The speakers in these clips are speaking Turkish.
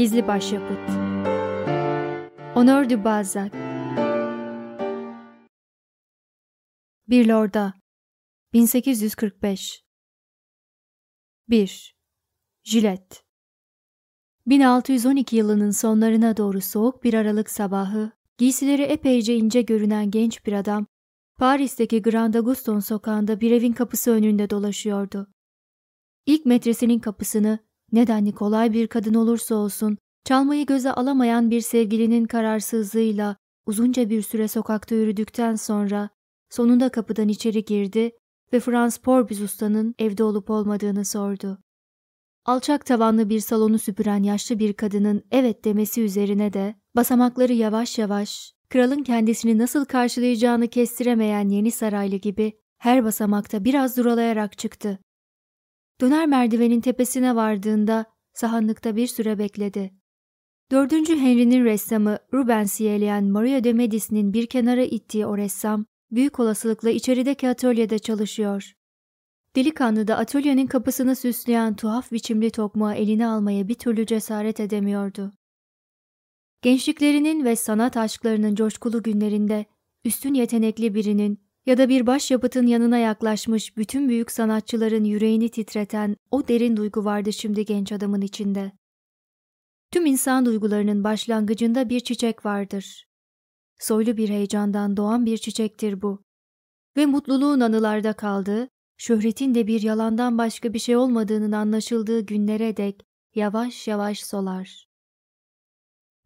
Gizli Başyapıt. Honor de Balzac Bir Lorda. 1845 1. Jilet. 1612 yılının sonlarına doğru soğuk bir aralık sabahı, giysileri epeyce ince görünen genç bir adam, Paris'teki Grand Augustin sokağında bir evin kapısı önünde dolaşıyordu. İlk metresinin kapısını nedenli kolay bir kadın olursa olsun çalmayı göze alamayan bir sevgilinin kararsızlığıyla uzunca bir süre sokakta yürüdükten sonra sonunda kapıdan içeri girdi ve Frans Porbus ustanın evde olup olmadığını sordu. Alçak tavanlı bir salonu süpüren yaşlı bir kadının evet demesi üzerine de basamakları yavaş yavaş kralın kendisini nasıl karşılayacağını kestiremeyen yeni saraylı gibi her basamakta biraz duralayarak çıktı. Döner merdivenin tepesine vardığında sahanlıkta bir süre bekledi. Dördüncü Henry'nin ressamı Rubens'i yeğleyen Maria de Medici'nin bir kenara ittiği o ressam, büyük olasılıkla içerideki atölyede çalışıyor. Delikanlı da atölyenin kapısını süsleyen tuhaf biçimli tokmağı eline almaya bir türlü cesaret edemiyordu. Gençliklerinin ve sanat aşklarının coşkulu günlerinde üstün yetenekli birinin ya da bir başyapıtın yanına yaklaşmış bütün büyük sanatçıların yüreğini titreten o derin duygu vardı şimdi genç adamın içinde. Tüm insan duygularının başlangıcında bir çiçek vardır. Soylu bir heyecandan doğan bir çiçektir bu. Ve mutluluğun anılarda kaldığı, şöhretin de bir yalandan başka bir şey olmadığının anlaşıldığı günlere dek yavaş yavaş solar.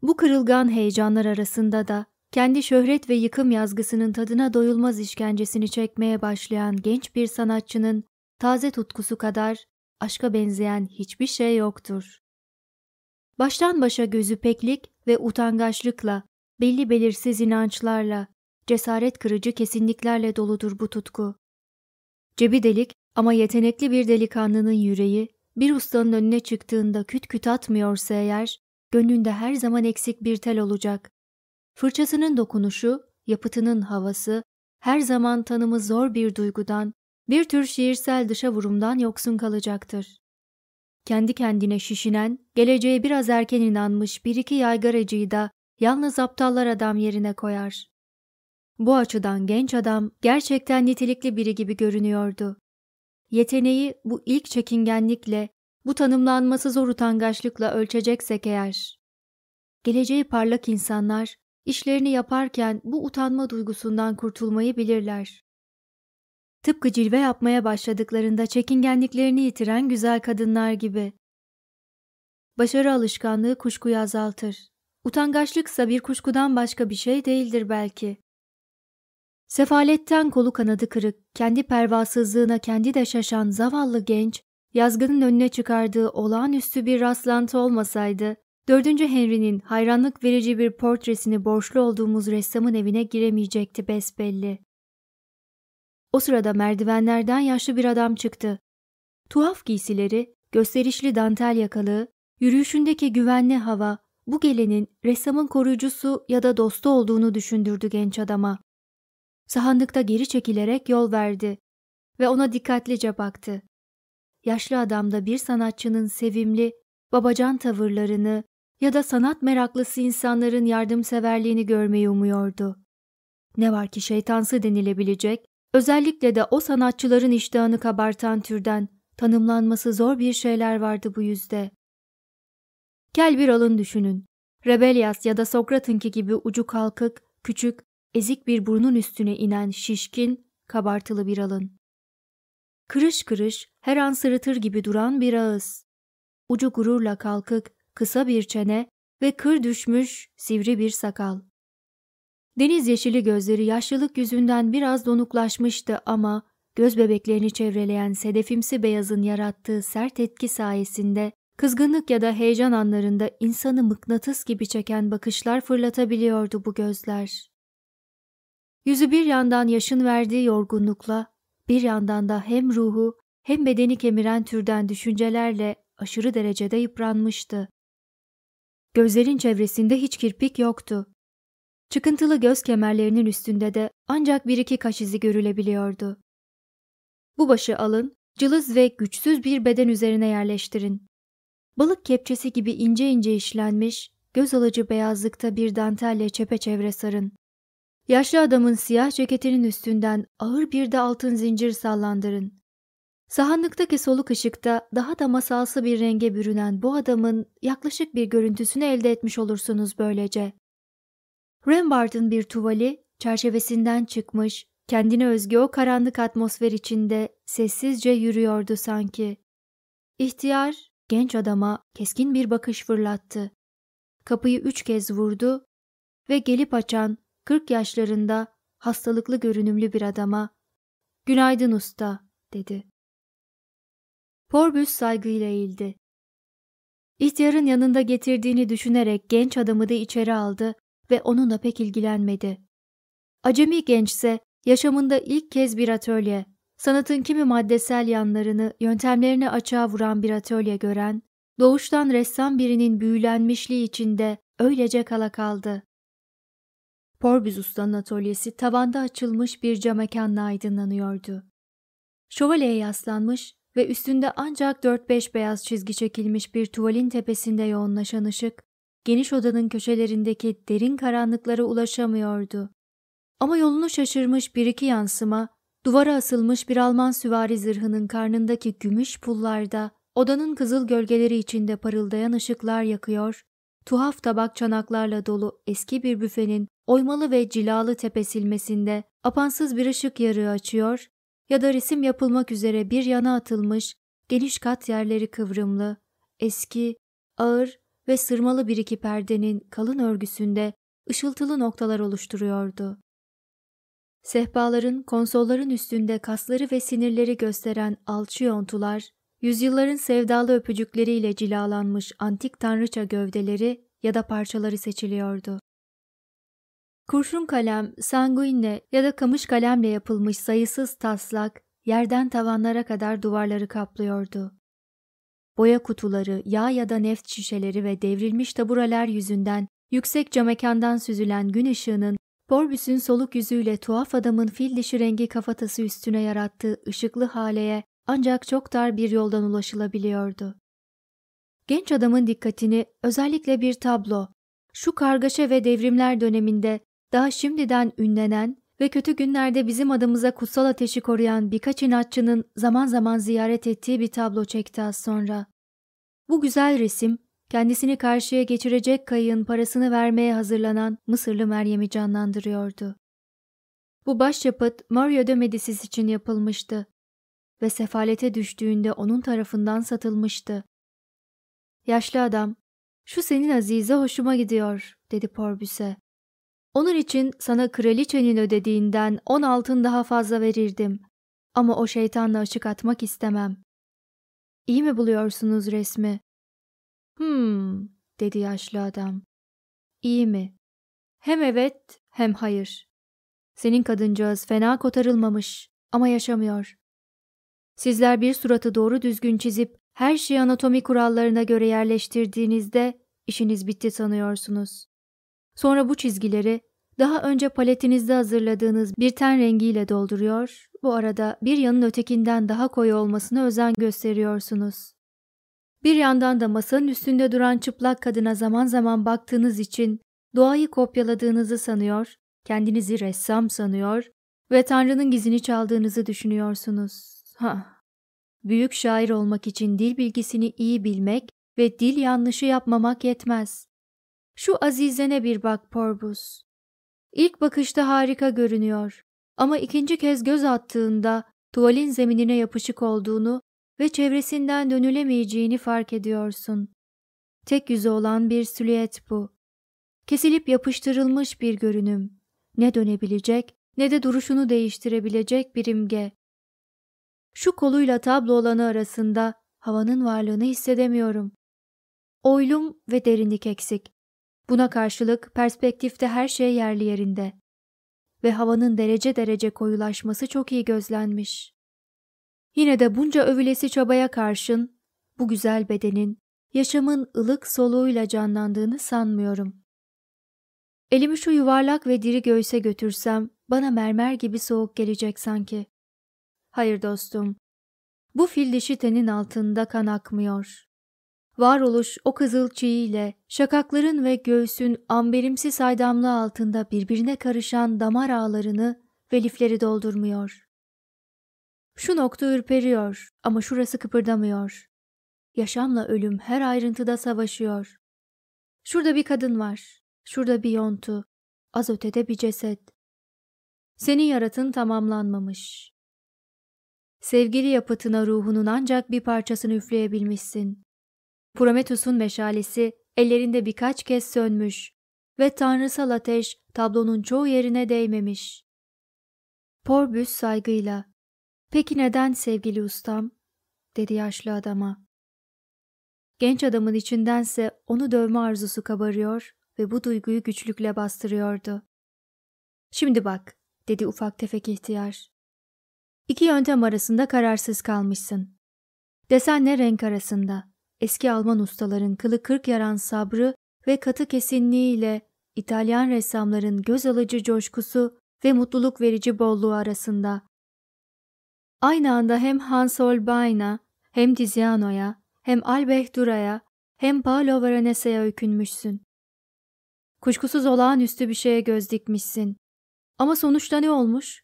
Bu kırılgan heyecanlar arasında da kendi şöhret ve yıkım yazgısının tadına doyulmaz işkencesini çekmeye başlayan genç bir sanatçının taze tutkusu kadar aşka benzeyen hiçbir şey yoktur. Baştan başa gözü peklik ve utangaçlıkla, belli belirsiz inançlarla, cesaret kırıcı kesinliklerle doludur bu tutku. Cebi delik ama yetenekli bir delikanlının yüreği, bir ustanın önüne çıktığında küt küt atmıyorsa eğer, gönlünde her zaman eksik bir tel olacak. Fırçasının dokunuşu, yapıtının havası, her zaman tanımı zor bir duygudan, bir tür şiirsel dışa vurumdan yoksun kalacaktır. Kendi kendine şişinen, geleceğe biraz erken inanmış bir iki yaygaracıyı da yalnız aptallar adam yerine koyar. Bu açıdan genç adam gerçekten nitelikli biri gibi görünüyordu. Yeteneği bu ilk çekingenlikle, bu tanımlanması zor utangaçlıkla ölçeceksek eğer. Geleceği parlak insanlar işlerini yaparken bu utanma duygusundan kurtulmayı bilirler. Tıpkı cilve yapmaya başladıklarında çekingenliklerini yitiren güzel kadınlar gibi. Başarı alışkanlığı kuşkuyu azaltır. Utangaçlıksa bir kuşkudan başka bir şey değildir belki. Sefaletten kolu kanadı kırık, kendi pervasızlığına kendi de şaşan zavallı genç, yazgının önüne çıkardığı olağanüstü bir rastlantı olmasaydı, 4. Henry'nin hayranlık verici bir portresini borçlu olduğumuz ressamın evine giremeyecekti besbelli. O sırada merdivenlerden yaşlı bir adam çıktı. Tuhaf giysileri, gösterişli dantel yakalığı, yürüyüşündeki güvenli hava, bu gelenin ressamın koruyucusu ya da dostu olduğunu düşündürdü genç adama. Sahanlıkta geri çekilerek yol verdi ve ona dikkatlice baktı. Yaşlı adam da bir sanatçının sevimli, babacan tavırlarını ya da sanat meraklısı insanların yardımseverliğini görmeyi umuyordu. Ne var ki şeytansı denilebilecek, özellikle de o sanatçıların iştahını kabartan türden tanımlanması zor bir şeyler vardı bu yüzde. Kel bir alın düşünün. Rebelias ya da Sokrat'ınki gibi ucu kalkık, küçük, ezik bir burnun üstüne inen şişkin, kabartılı bir alın. Kırış kırış, her an sırıtır gibi duran bir ağız. Ucu gururla kalkık, kısa bir çene ve kır düşmüş sivri bir sakal. Deniz yeşili gözleri yaşlılık yüzünden biraz donuklaşmıştı ama göz bebeklerini çevreleyen sedefimsi beyazın yarattığı sert etki sayesinde kızgınlık ya da heyecan anlarında insanı mıknatıs gibi çeken bakışlar fırlatabiliyordu bu gözler. Yüzü bir yandan yaşın verdiği yorgunlukla, bir yandan da hem ruhu hem bedeni kemiren türden düşüncelerle aşırı derecede yıpranmıştı. Gözlerin çevresinde hiç kirpik yoktu. Çıkıntılı göz kemerlerinin üstünde de ancak bir iki kaş izi görülebiliyordu. Bu başı alın, cılız ve güçsüz bir beden üzerine yerleştirin. balık kepçesi gibi ince ince işlenmiş, göz alıcı beyazlıkta bir dantelle çepeçevre sarın. Yaşlı adamın siyah ceketinin üstünden ağır bir de altın zincir sallandırın. Sahanlıktaki soluk ışıkta daha da masalsı bir renge bürünen bu adamın yaklaşık bir görüntüsünü elde etmiş olursunuz böylece. Rembrandt'ın bir tuvali çerçevesinden çıkmış, kendine özgü o karanlık atmosfer içinde sessizce yürüyordu sanki. İhtiyar, genç adama keskin bir bakış fırlattı. Kapıyı üç kez vurdu ve gelip açan, kırk yaşlarında hastalıklı görünümlü bir adama ''Günaydın usta'' dedi. Porbüs saygıyla eğildi. İhtiyarın yanında getirdiğini düşünerek genç adamı da içeri aldı ve onunla pek ilgilenmedi. Acemi gençse yaşamında ilk kez bir atölye, sanatın kimi maddesel yanlarını, yöntemlerini açığa vuran bir atölye gören, doğuştan ressam birinin büyülenmişliği içinde öylece kala kaldı. Porbüz Usta'nın atölyesi tavanda açılmış bir cam mekanla aydınlanıyordu. Şövalyeye yaslanmış, ve üstünde ancak 4-5 beyaz çizgi çekilmiş bir tuvalin tepesinde yoğunlaşan ışık, geniş odanın köşelerindeki derin karanlıklara ulaşamıyordu. Ama yolunu şaşırmış bir iki yansıma, duvara asılmış bir Alman süvari zırhının karnındaki gümüş pullarda, odanın kızıl gölgeleri içinde parıldayan ışıklar yakıyor, tuhaf tabak çanaklarla dolu eski bir büfenin oymalı ve cilalı tepesilmesinde apansız bir ışık yarığı açıyor ya da resim yapılmak üzere bir yana atılmış, geniş kat yerleri kıvrımlı, eski, ağır ve sırmalı bir iki perdenin kalın örgüsünde ışıltılı noktalar oluşturuyordu. Sehpaların, konsolların üstünde kasları ve sinirleri gösteren alçı yontular, yüzyılların sevdalı öpücükleriyle cilalanmış antik tanrıça gövdeleri ya da parçaları seçiliyordu. Kurşun kalem, sanguinle ya da kamış kalemle yapılmış sayısız taslak yerden tavanlara kadar duvarları kaplıyordu. Boya kutuları, yağ ya da neft şişeleri ve devrilmiş tabureler yüzünden yüksek camekandan süzülen gün ışığının Porbüs'ün soluk yüzüyle tuhaf adamın fil dişi rengi kafatası üstüne yarattığı ışıklı haleye ancak çok dar bir yoldan ulaşılabiliyordu. Genç adamın dikkatini özellikle bir tablo, şu kargaşa ve devrimler döneminde daha şimdiden ünlenen ve kötü günlerde bizim adımıza kutsal ateşi koruyan birkaç inatçının zaman zaman ziyaret ettiği bir tablo çekti az sonra. Bu güzel resim, kendisini karşıya geçirecek kayığın parasını vermeye hazırlanan Mısırlı Meryem'i canlandırıyordu. Bu başyapıt Mario de Medicis için yapılmıştı ve sefalete düştüğünde onun tarafından satılmıştı. Yaşlı adam, şu senin Azize hoşuma gidiyor, dedi Porbüs'e. Onun için sana kraliçenin ödediğinden on altın daha fazla verirdim. Ama o şeytanla açık atmak istemem. İyi mi buluyorsunuz resmi? Hmm, dedi yaşlı adam. İyi mi? Hem evet hem hayır. Senin kadıncağız fena kotarılmamış ama yaşamıyor. Sizler bir suratı doğru düzgün çizip her şeyi anatomi kurallarına göre yerleştirdiğinizde işiniz bitti sanıyorsunuz. Sonra bu çizgileri daha önce paletinizde hazırladığınız bir ten rengiyle dolduruyor, bu arada bir yanın ötekinden daha koyu olmasına özen gösteriyorsunuz. Bir yandan da masanın üstünde duran çıplak kadına zaman zaman baktığınız için doğayı kopyaladığınızı sanıyor, kendinizi ressam sanıyor ve Tanrı'nın gizini çaldığınızı düşünüyorsunuz. Ha. Büyük şair olmak için dil bilgisini iyi bilmek ve dil yanlışı yapmamak yetmez. Şu azizene bir bak Porbus. İlk bakışta harika görünüyor ama ikinci kez göz attığında tuvalin zeminine yapışık olduğunu ve çevresinden dönülemeyeceğini fark ediyorsun. Tek yüzü olan bir silüet bu. Kesilip yapıştırılmış bir görünüm. Ne dönebilecek ne de duruşunu değiştirebilecek bir imge. Şu koluyla tablo olanı arasında havanın varlığını hissedemiyorum. Oylum ve derinlik eksik. Buna karşılık perspektifte her şey yerli yerinde ve havanın derece derece koyulaşması çok iyi gözlenmiş. Yine de bunca övülesi çabaya karşın bu güzel bedenin yaşamın ılık soluğuyla canlandığını sanmıyorum. Elimi şu yuvarlak ve diri göğüse götürsem bana mermer gibi soğuk gelecek sanki. Hayır dostum, bu fil dişi tenin altında kan akmıyor. Varoluş o kızıl çiğiyle şakakların ve göğsün amberimsi saydamlığı altında birbirine karışan damar ağlarını ve lifleri doldurmuyor. Şu nokta ürperiyor ama şurası kıpırdamıyor. Yaşamla ölüm her ayrıntıda savaşıyor. Şurada bir kadın var, şurada bir yontu, az ötede bir ceset. Senin yaratın tamamlanmamış. Sevgili yapıtına ruhunun ancak bir parçasını üfleyebilmişsin. Prometheus'un meşalesi ellerinde birkaç kez sönmüş ve tanrısal ateş tablonun çoğu yerine değmemiş. Porbüs saygıyla, ''Peki neden sevgili ustam?'' dedi yaşlı adama. Genç adamın içindense onu dövme arzusu kabarıyor ve bu duyguyu güçlükle bastırıyordu. ''Şimdi bak'' dedi ufak tefek ihtiyar. İki yöntem arasında kararsız kalmışsın. Desenle renk arasında. Eski Alman ustaların kılı kırk yaran sabrı ve katı kesinliğiyle İtalyan ressamların göz alıcı coşkusu ve mutluluk verici bolluğu arasında. Aynı anda hem Hans Holbein'a hem Tiziano'ya hem Albrecht Dürer'e hem Paolo Veronese'ye öykünmüşsün. Kuşkusuz olağanüstü bir şeye göz dikmişsin. Ama sonuçta ne olmuş?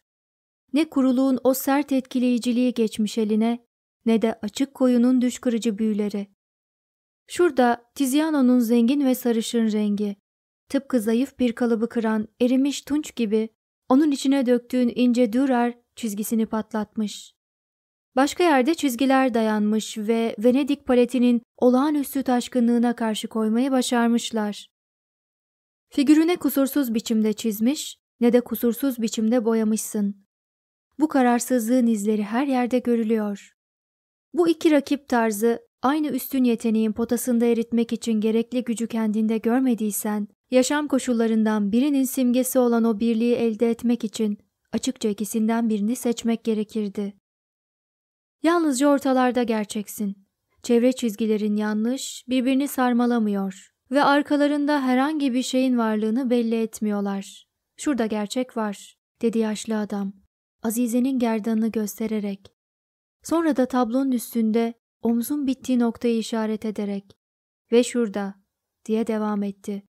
Ne kuruluğun o sert etkileyiciliği geçmiş eline, ne de açık koyunun düş kırıcı büyüleri. Şurada Tiziano'nun zengin ve sarışın rengi, tıpkı zayıf bir kalıbı kıran erimiş tunç gibi onun içine döktüğün ince dürer çizgisini patlatmış. Başka yerde çizgiler dayanmış ve Venedik paletinin olağanüstü taşkınlığına karşı koymayı başarmışlar. Figürü ne kusursuz biçimde çizmiş ne de kusursuz biçimde boyamışsın. Bu kararsızlığın izleri her yerde görülüyor. Bu iki rakip tarzı aynı üstün yeteneğin potasında eritmek için gerekli gücü kendinde görmediysen, yaşam koşullarından birinin simgesi olan o birliği elde etmek için açıkça ikisinden birini seçmek gerekirdi. Yalnızca ortalarda gerçeksin. Çevre çizgilerin yanlış, birbirini sarmalamıyor ve arkalarında herhangi bir şeyin varlığını belli etmiyorlar. Şurada gerçek var, dedi yaşlı adam, Azize'nin gerdanını göstererek. Sonra da tablonun üstünde omzun bittiği noktayı işaret ederek ve şurada diye devam etti.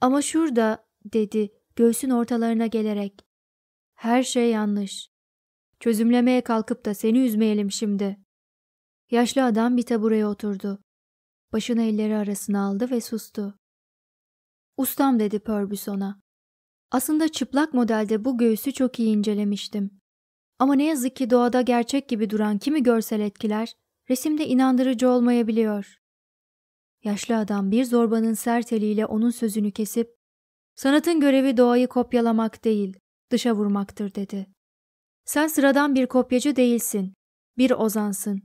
Ama şurada dedi göğsün ortalarına gelerek. Her şey yanlış. Çözümlemeye kalkıp da seni üzmeyelim şimdi. Yaşlı adam bir tabureye oturdu. Başını elleri arasına aldı ve sustu. Ustam dedi Pörbüs ona. Aslında çıplak modelde bu göğsü çok iyi incelemiştim. Ama ne yazık ki doğada gerçek gibi duran kimi görsel etkiler resimde inandırıcı olmayabiliyor. Yaşlı adam bir zorbanın sert eliyle onun sözünü kesip sanatın görevi doğayı kopyalamak değil, dışa vurmaktır dedi. Sen sıradan bir kopyacı değilsin, bir ozansın.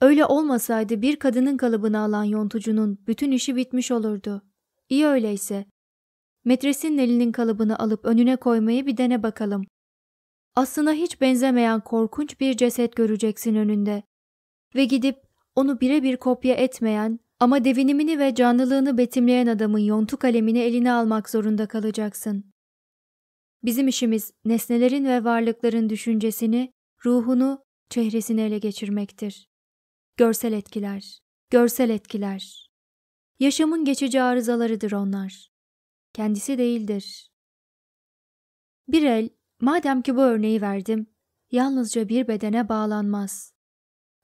Öyle olmasaydı bir kadının kalıbını alan yontucunun bütün işi bitmiş olurdu. İyi öyleyse. Metresinin elinin kalıbını alıp önüne koymayı bir dene bakalım. Aslına hiç benzemeyen korkunç bir ceset göreceksin önünde. Ve gidip onu birebir kopya etmeyen ama devinimini ve canlılığını betimleyen adamın yontu kalemini eline almak zorunda kalacaksın. Bizim işimiz nesnelerin ve varlıkların düşüncesini, ruhunu, çehresini ele geçirmektir. Görsel etkiler, görsel etkiler. Yaşamın geçici arızalarıdır onlar. Kendisi değildir. Bir el, madem ki bu örneği verdim, yalnızca bir bedene bağlanmaz.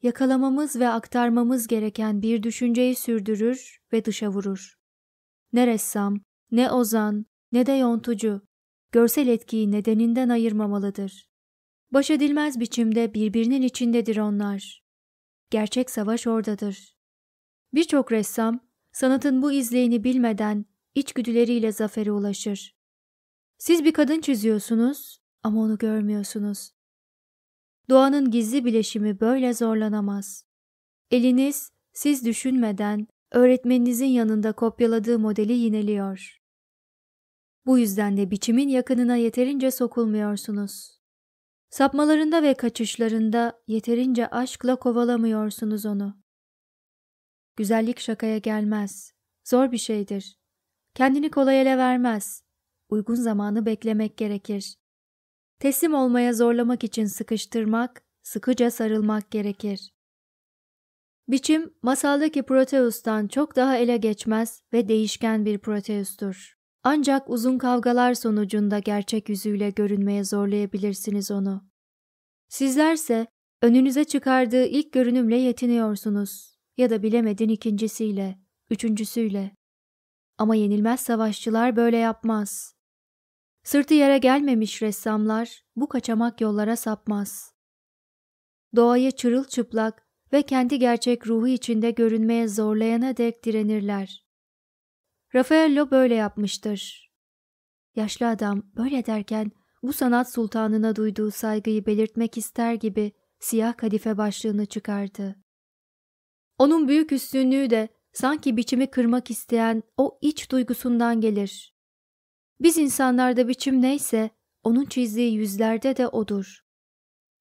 Yakalamamız ve aktarmamız gereken bir düşünceyi sürdürür ve dışa vurur. Ne ressam, ne ozan, ne de yontucu, görsel etkiyi nedeninden ayırmamalıdır. Baş edilmez biçimde birbirinin içindedir onlar. Gerçek savaş oradadır. Birçok ressam, sanatın bu izleyini bilmeden içgüdüleriyle zafere ulaşır. Siz bir kadın çiziyorsunuz ama onu görmüyorsunuz. Doğanın gizli bileşimi böyle zorlanamaz. Eliniz, siz düşünmeden, öğretmeninizin yanında kopyaladığı modeli yineliyor. Bu yüzden de biçimin yakınına yeterince sokulmuyorsunuz. Sapmalarında ve kaçışlarında yeterince aşkla kovalamıyorsunuz onu. Güzellik şakaya gelmez. Zor bir şeydir. Kendini kolay ele vermez. Uygun zamanı beklemek gerekir. Teslim olmaya zorlamak için sıkıştırmak, sıkıca sarılmak gerekir. Biçim masaldaki Proteus'tan çok daha ele geçmez ve değişken bir Proteus'tur. Ancak uzun kavgalar sonucunda gerçek yüzüyle görünmeye zorlayabilirsiniz onu. Sizlerse önünüze çıkardığı ilk görünümle yetiniyorsunuz ya da bilemedin ikincisiyle, üçüncüsüyle. Ama yenilmez savaşçılar böyle yapmaz. Sırtı yere gelmemiş ressamlar bu kaçamak yollara sapmaz. Doğayı çırılçıplak ve kendi gerçek ruhu içinde görünmeye zorlayana dek direnirler. Raffaello böyle yapmıştır. Yaşlı adam böyle derken bu sanat sultanına duyduğu saygıyı belirtmek ister gibi siyah kadife başlığını çıkardı. Onun büyük üstünlüğü de sanki biçimi kırmak isteyen o iç duygusundan gelir. Biz insanlarda biçim neyse onun çizdiği yüzlerde de odur.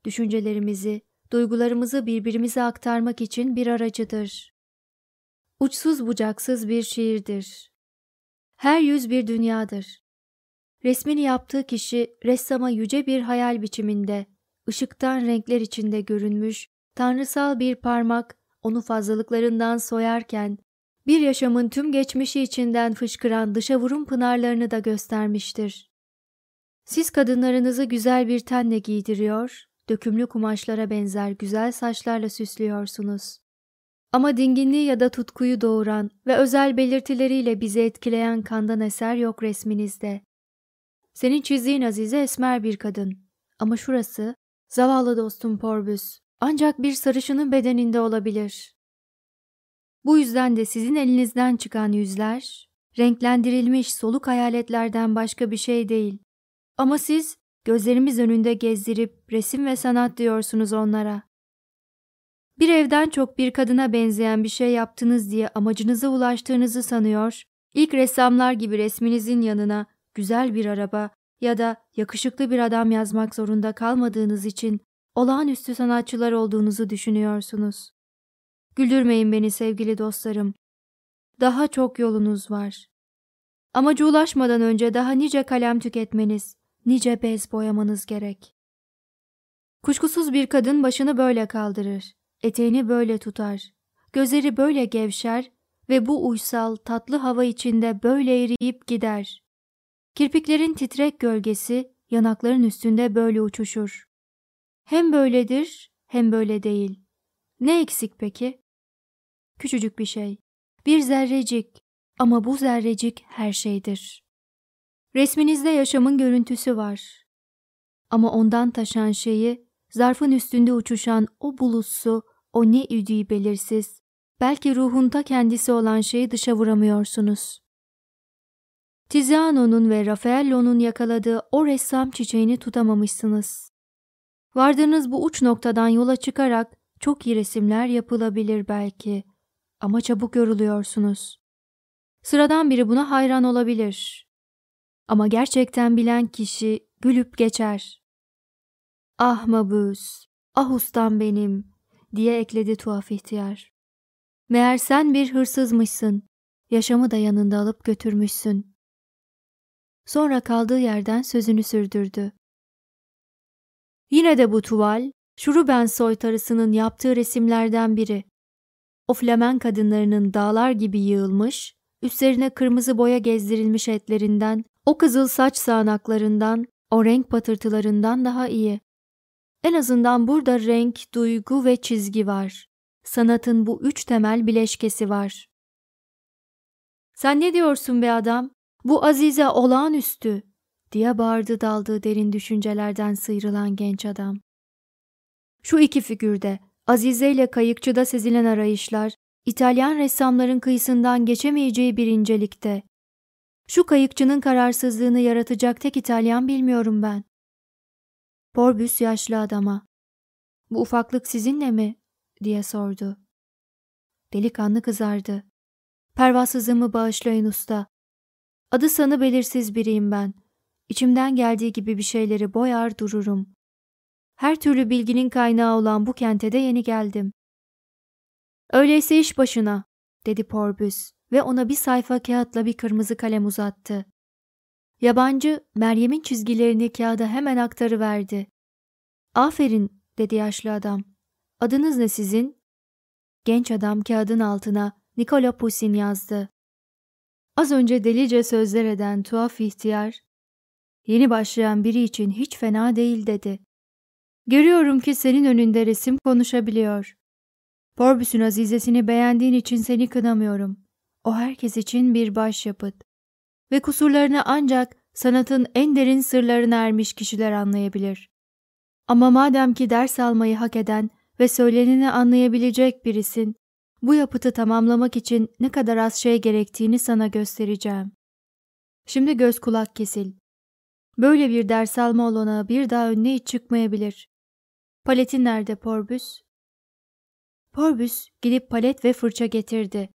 Düşüncelerimizi, duygularımızı birbirimize aktarmak için bir aracıdır. Uçsuz bucaksız bir şiirdir. Her yüz bir dünyadır. Resmini yaptığı kişi ressama yüce bir hayal biçiminde, ışıktan renkler içinde görünmüş, tanrısal bir parmak onu fazlalıklarından soyarken, bir yaşamın tüm geçmişi içinden fışkıran dışa vurum pınarlarını da göstermiştir. Siz kadınlarınızı güzel bir tenle giydiriyor, dökümlü kumaşlara benzer güzel saçlarla süslüyorsunuz. Ama dinginliği ya da tutkuyu doğuran ve özel belirtileriyle bizi etkileyen kandan eser yok resminizde. Senin çizdiğin Azize esmer bir kadın. Ama şurası, zavallı dostum Porbus, ancak bir sarışının bedeninde olabilir. Bu yüzden de sizin elinizden çıkan yüzler, renklendirilmiş soluk hayaletlerden başka bir şey değil. Ama siz gözlerimiz önünde gezdirip resim ve sanat diyorsunuz onlara. Bir evden çok bir kadına benzeyen bir şey yaptınız diye amacınıza ulaştığınızı sanıyor, ilk ressamlar gibi resminizin yanına güzel bir araba ya da yakışıklı bir adam yazmak zorunda kalmadığınız için olağanüstü sanatçılar olduğunuzu düşünüyorsunuz. Güldürmeyin beni sevgili dostlarım. Daha çok yolunuz var. Amacı ulaşmadan önce daha nice kalem tüketmeniz, nice bez boyamanız gerek. Kuşkusuz bir kadın başını böyle kaldırır, eteğini böyle tutar, gözleri böyle gevşer ve bu uysal, tatlı hava içinde böyle eriyip gider. Kirpiklerin titrek gölgesi yanakların üstünde böyle uçuşur. Hem böyledir hem böyle değil. Ne eksik peki? Küçücük bir şey. Bir zerrecik ama bu zerrecik her şeydir. Resminizde yaşamın görüntüsü var. Ama ondan taşan şeyi, zarfın üstünde uçuşan o bulutsu, o ne üdüğü belirsiz, belki ruhunda kendisi olan şeyi dışa vuramıyorsunuz. Tiziano'nun ve Raffaello'nun yakaladığı o ressam çiçeğini tutamamışsınız. Vardığınız bu uç noktadan yola çıkarak çok iyi resimler yapılabilir belki ama çabuk yoruluyorsunuz. Sıradan biri buna hayran olabilir. Ama gerçekten bilen kişi gülüp geçer. Ah mabuz, ah ustam benim diye ekledi tuhaf ihtiyar. Meğer sen bir hırsızmışsın, yaşamı da yanında alıp götürmüşsün. Sonra kaldığı yerden sözünü sürdürdü. Yine de bu tuval, Şuruben soytarısının yaptığı resimlerden biri. O Flamen kadınlarının dağlar gibi yığılmış, üstlerine kırmızı boya gezdirilmiş etlerinden, o kızıl saç sağanaklarından, o renk patırtılarından daha iyi. En azından burada renk, duygu ve çizgi var. Sanatın bu üç temel bileşkesi var. Sen ne diyorsun be adam? Bu Azize olağanüstü, diye bağırdı daldığı derin düşüncelerden sıyrılan genç adam. Şu iki figürde, Azize ile kayıkçıda sezilen arayışlar, İtalyan ressamların kıyısından geçemeyeceği bir incelikte. Şu kayıkçının kararsızlığını yaratacak tek İtalyan bilmiyorum ben. Porbüs yaşlı adama. Bu ufaklık sizinle mi? diye sordu. Delikanlı kızardı. Pervasızlığımı bağışlayın usta. Adı sanı belirsiz biriyim ben. İçimden geldiği gibi bir şeyleri boyar dururum. Her türlü bilginin kaynağı olan bu kente de yeni geldim. Öyleyse iş başına, dedi Porbüs ve ona bir sayfa kağıtla bir kırmızı kalem uzattı. Yabancı, Meryem'in çizgilerini kağıda hemen aktarıverdi. Aferin, dedi yaşlı adam. Adınız ne sizin? genç adam kağıdın altına Nikola Pusin yazdı. Az önce delice sözler eden tuhaf ihtiyar, yeni başlayan biri için hiç fena değil dedi. Görüyorum ki senin önünde resim konuşabiliyor. Porbüs'ün azizesini beğendiğin için seni kınamıyorum. O herkes için bir başyapıt. Ve kusurlarını ancak sanatın en derin sırlarına ermiş kişiler anlayabilir. Ama madem ki ders almayı hak eden ve söyleneni anlayabilecek birisin, bu yapıtı tamamlamak için ne kadar az şey gerektiğini sana göstereceğim. Şimdi göz kulak kesil. Böyle bir ders alma olanağı bir daha önüne hiç çıkmayabilir. Paletin nerede Porbüs? Porbüs gidip palet ve fırça getirdi.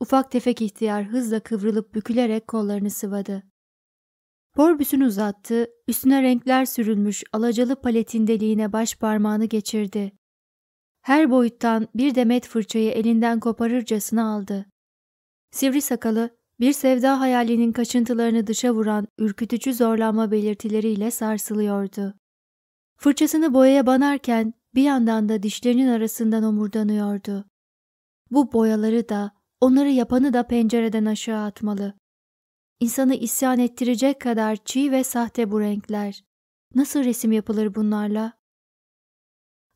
Ufak tefek ihtiyar hızla kıvrılıp bükülerek kollarını sıvadı. Porbüs'ün uzattığı, üstüne renkler sürülmüş alacalı paletin deliğine baş parmağını geçirdi. Her boyuttan bir demet fırçayı elinden koparırcasına aldı. Sivri sakalı, bir sevda hayalinin kaçıntılarını dışa vuran ürkütücü zorlanma belirtileriyle sarsılıyordu. Fırçasını boyaya banarken bir yandan da dişlerinin arasından omurdanıyordu. Bu boyaları da, onları yapanı da pencereden aşağı atmalı. İnsanı isyan ettirecek kadar çiğ ve sahte bu renkler. Nasıl resim yapılır bunlarla?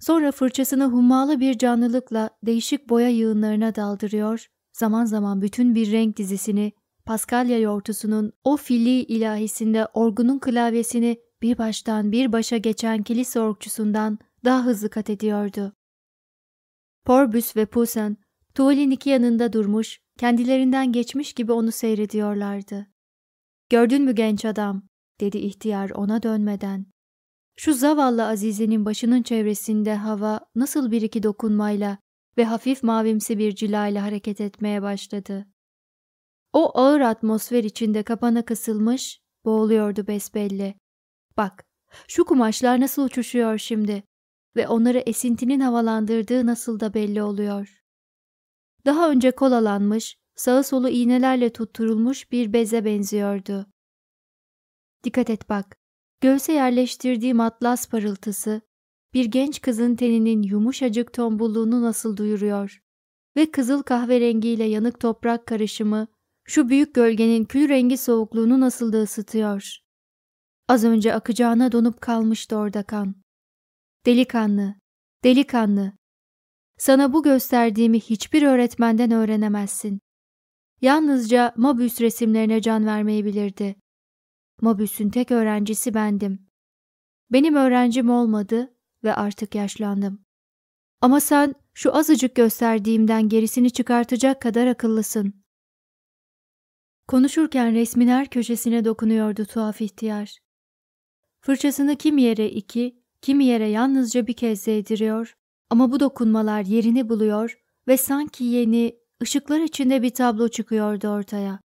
Sonra fırçasını hummalı bir canlılıkla değişik boya yığınlarına daldırıyor, zaman zaman bütün bir renk dizisini, Paskalya yortusunun o filli ilahisinde orgunun klavyesini bir baştan bir başa geçen kilise orkçusundan daha hızlı kat ediyordu. Porbüs ve Pusen, tuvalin iki yanında durmuş, kendilerinden geçmiş gibi onu seyrediyorlardı. Gördün mü genç adam, dedi ihtiyar ona dönmeden. Şu zavallı Azize'nin başının çevresinde hava nasıl bir iki dokunmayla ve hafif mavimsi bir cilayla hareket etmeye başladı. O ağır atmosfer içinde kapana kısılmış, boğuluyordu besbelli. Bak, şu kumaşlar nasıl uçuşuyor şimdi ve onları esintinin havalandırdığı nasıl da belli oluyor. Daha önce kolalanmış, sağı solu iğnelerle tutturulmuş bir beze benziyordu. Dikkat et bak, göğse yerleştirdiğim atlas parıltısı, bir genç kızın teninin yumuşacık tombulluğunu nasıl duyuruyor ve kızıl kahverengiyle yanık toprak karışımı şu büyük gölgenin kül rengi soğukluğunu nasıl da ısıtıyor. Az önce akacağına donup kalmıştı orada kan. Delikanlı, delikanlı. Sana bu gösterdiğimi hiçbir öğretmenden öğrenemezsin. Yalnızca Mabüs resimlerine can vermeyi bilirdi. Mabüs'ün tek öğrencisi bendim. Benim öğrencim olmadı ve artık yaşlandım. Ama sen şu azıcık gösterdiğimden gerisini çıkartacak kadar akıllısın. Konuşurken resmin her köşesine dokunuyordu tuhaf ihtiyar. Fırçasını kim yere iki, kimi yere yalnızca bir kez değdiriyor ama bu dokunmalar yerini buluyor ve sanki yeni, ışıklar içinde bir tablo çıkıyordu ortaya.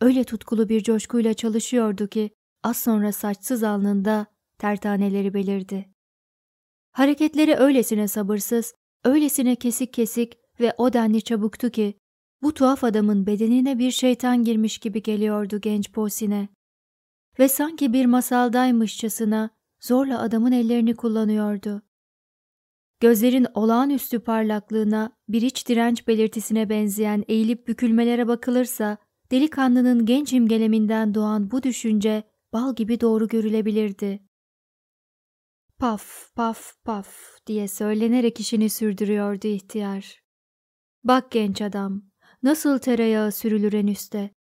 Öyle tutkulu bir coşkuyla çalışıyordu ki az sonra saçsız alnında tertaneleri belirdi. Hareketleri öylesine sabırsız, öylesine kesik kesik ve o denli çabuktu ki bu tuhaf adamın bedenine bir şeytan girmiş gibi geliyordu genç Posine. Ve sanki bir masaldaymışçasına zorla adamın ellerini kullanıyordu. Gözlerin olağanüstü parlaklığına, bir iç direnç belirtisine benzeyen eğilip bükülmelere bakılırsa, delikanlının genç imgeleminden doğan bu düşünce bal gibi doğru görülebilirdi. Paf, paf, paf diye söylenerek işini sürdürüyordu ihtiyar. Bak genç adam, nasıl tereyağı sürülür en üste.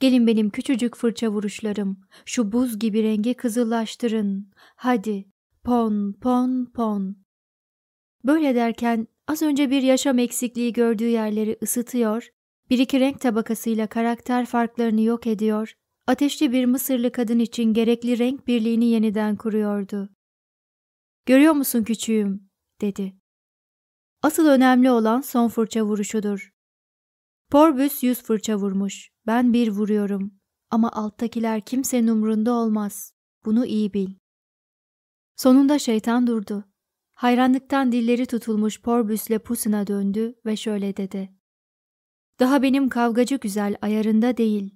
Gelin benim küçücük fırça vuruşlarım, şu buz gibi rengi kızıllaştırın. Hadi, pon, pon, pon. Böyle derken az önce bir yaşam eksikliği gördüğü yerleri ısıtıyor, bir iki renk tabakasıyla karakter farklarını yok ediyor, ateşli bir Mısırlı kadın için gerekli renk birliğini yeniden kuruyordu. Görüyor musun küçüğüm, dedi. Asıl önemli olan son fırça vuruşudur. Porbüs yüz fırça vurmuş. Ben bir vuruyorum. Ama alttakiler kimsenin umrunda olmaz. Bunu iyi bil. Sonunda şeytan durdu. Hayranlıktan dilleri tutulmuş Porbüs'le Pusuna döndü ve şöyle dedi. Daha benim kavgacı güzel ayarında değil.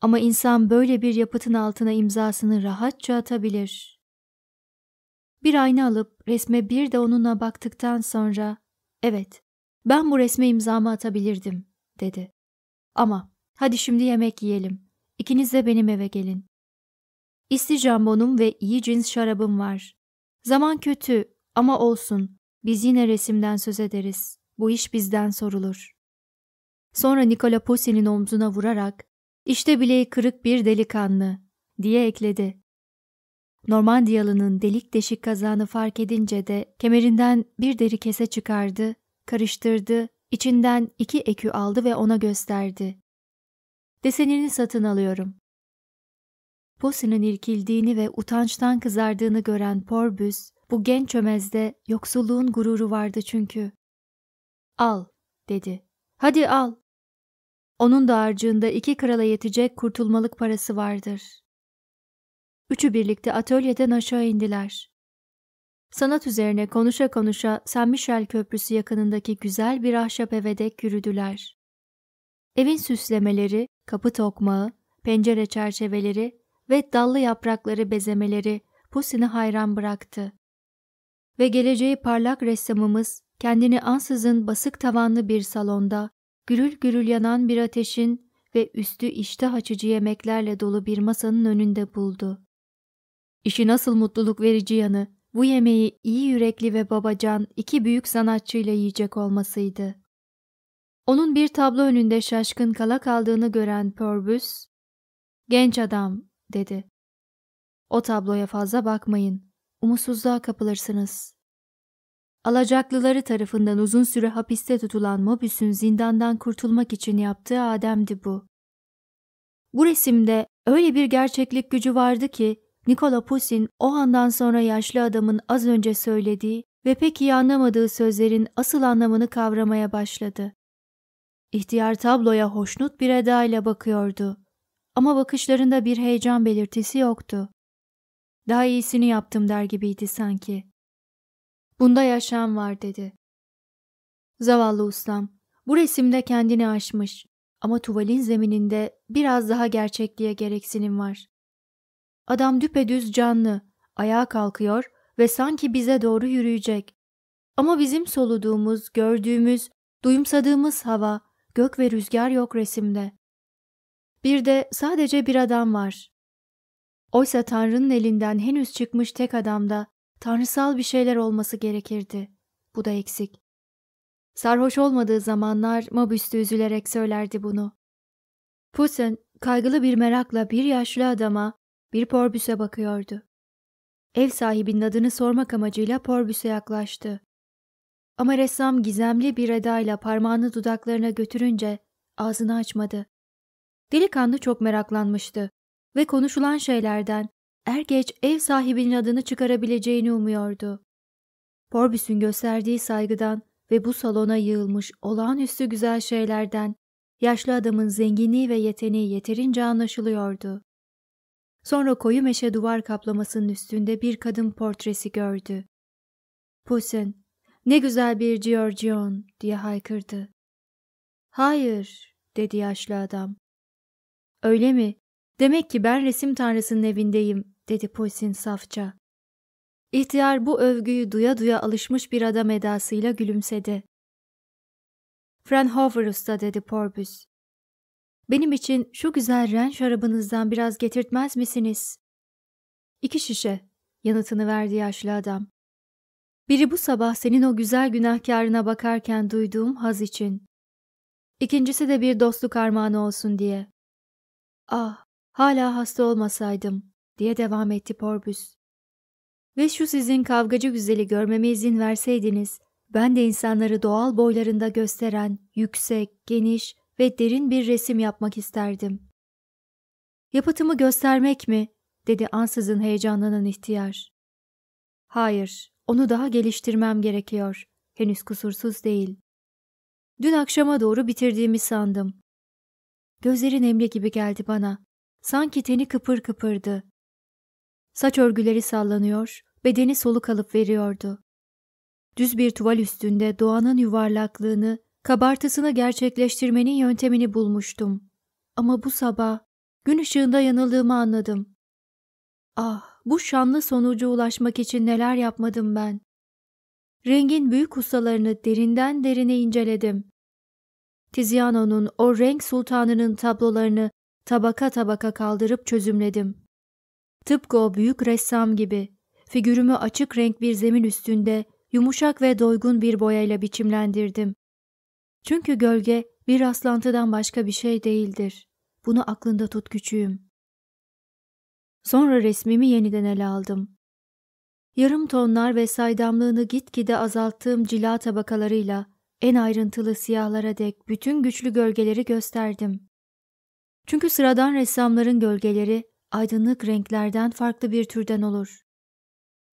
Ama insan böyle bir yapıtın altına imzasını rahatça atabilir. Bir ayna alıp resme bir de onunla baktıktan sonra, evet, Ben bu resme imzamı atabilirdim, dedi. Ama hadi şimdi yemek yiyelim. İkiniz de benim eve gelin. İsti jambonum ve iyi cins şarabım var. Zaman kötü ama olsun. Biz yine resimden söz ederiz. Bu iş bizden sorulur. Sonra Nikola Pussi'nin omzuna vurarak işte bileği kırık bir delikanlı diye ekledi. Normandiyalı'nın delik deşik kazağını fark edince de kemerinden bir deri kese çıkardı, karıştırdı, içinden iki ekü aldı ve ona gösterdi. Desenini satın alıyorum. Pussi'nin irkildiğini ve utançtan kızardığını gören Porbus, bu genç çömezde yoksulluğun gururu vardı çünkü. Al, dedi. Hadi al. Onun da harcığında iki krala yetecek kurtulmalık parası vardır. Üçü birlikte atölyeden aşağı indiler. Sanat üzerine konuşa konuşa San Michel Köprüsü yakınındaki güzel bir ahşap eve dek yürüdüler. Evin süslemeleri, kapı tokmağı, pencere çerçeveleri ve dallı yaprakları bezemeleri Pusin'i hayran bıraktı. Ve geleceği parlak ressamımız kendini ansızın basık tavanlı bir salonda, gürül gürül yanan bir ateşin ve üstü iştah açıcı yemeklerle dolu bir masanın önünde buldu. İşi nasıl mutluluk verici yanı, bu yemeği iyi yürekli ve babacan iki büyük sanatçıyla yiyecek olmasıydı. Onun bir tablo önünde şaşkın kala kaldığını gören Pörbüs, ''Genç adam'' dedi. ''O tabloya fazla bakmayın, umutsuzluğa kapılırsınız.'' Alacaklıları tarafından uzun süre hapiste tutulan Mobüs'ün zindandan kurtulmak için yaptığı ademdi bu. Bu resimde öyle bir gerçeklik gücü vardı ki Nikola Pusin o andan sonra yaşlı adamın az önce söylediği ve pek iyi anlamadığı sözlerin asıl anlamını kavramaya başladı. İhtiyar tabloya hoşnut bir edayla bakıyordu. Ama bakışlarında bir heyecan belirtisi yoktu. Daha iyisini yaptım der gibiydi sanki. Bunda yaşam var dedi. Zavallı ustam, bu resimde kendini aşmış ama tuvalin zemininde biraz daha gerçekliğe gereksinim var. Adam düpedüz canlı, ayağa kalkıyor ve sanki bize doğru yürüyecek. Ama bizim soluduğumuz, gördüğümüz, duyumsadığımız hava, gök ve rüzgar yok resimde. Bir de sadece bir adam var. Oysa Tanrı'nın elinden henüz çıkmış tek adamda tanrısal bir şeyler olması gerekirdi. Bu da eksik. Sarhoş olmadığı zamanlar Mabüs'te üzülerek söylerdi bunu. Putin kaygılı bir merakla bir yaşlı adama, bir Porbüs'e bakıyordu. Ev sahibinin adını sormak amacıyla Porbüs'e yaklaştı. Ama ressam gizemli bir edayla parmağını dudaklarına götürünce ağzını açmadı. Delikanlı çok meraklanmıştı ve konuşulan şeylerden er geç ev sahibinin adını çıkarabileceğini umuyordu. Porbüs'ün gösterdiği saygıdan ve bu salona yığılmış olağanüstü güzel şeylerden yaşlı adamın zenginliği ve yeteneği yeterince anlaşılıyordu. Sonra koyu meşe duvar kaplamasının üstünde bir kadın portresi gördü. Pusin, ne güzel bir Giorgion diye haykırdı. Hayır, dedi yaşlı adam. Öyle mi? Demek ki ben resim tanrısının evindeyim, dedi Pusin safça. İhtiyar bu övgüyü duya duya alışmış bir adam edasıyla gülümsedi. Fraunhofer usta dedi Porbus. Benim için şu güzel ren şarabınızdan biraz getirtmez misiniz? İki şişe, yanıtını verdi yaşlı adam. Biri bu sabah senin o güzel günahkarına bakarken duyduğum haz için. İkincisi de bir dostluk armağanı olsun diye. Ah, hala hasta olmasaydım, diye devam etti Porbus. Ve şu sizin kavgacı güzeli görmeme izin verseydiniz, ben de insanları doğal boylarında gösteren, yüksek, geniş ve derin bir resim yapmak isterdim. Yapıtımı göstermek mi? dedi ansızın heyecanlanan ihtiyar. Hayır, onu daha geliştirmem gerekiyor. Henüz kusursuz değil. Dün akşama doğru bitirdiğimi sandım. Gözleri nemli gibi geldi bana. Sanki teni kıpır kıpırdı. Saç örgüleri sallanıyor, bedeni soluk alıp veriyordu. Düz bir tuval üstünde doğanın yuvarlaklığını, kabartısını gerçekleştirmenin yöntemini bulmuştum. Ama bu sabah gün ışığında yanıldığımı anladım. Ah, bu şanlı sonuca ulaşmak için neler yapmadım ben. rengin büyük ustalarını derinden derine inceledim. Tiziano'nun o renk sultanının tablolarını tabaka tabaka kaldırıp çözümledim. Tıpkı o büyük ressam gibi figürümü açık renk bir zemin üstünde yumuşak ve doygun bir boyayla biçimlendirdim. Çünkü gölge bir rastlantıdan başka bir şey değildir. Bunu aklında tut küçüğüm. Sonra resmimi yeniden ele aldım. Yarım tonlar ve saydamlığını gitgide azalttığım cila tabakalarıyla en ayrıntılı siyahlara dek bütün güçlü gölgeleri gösterdim. Çünkü sıradan ressamların gölgeleri aydınlık renklerden farklı bir türden olur.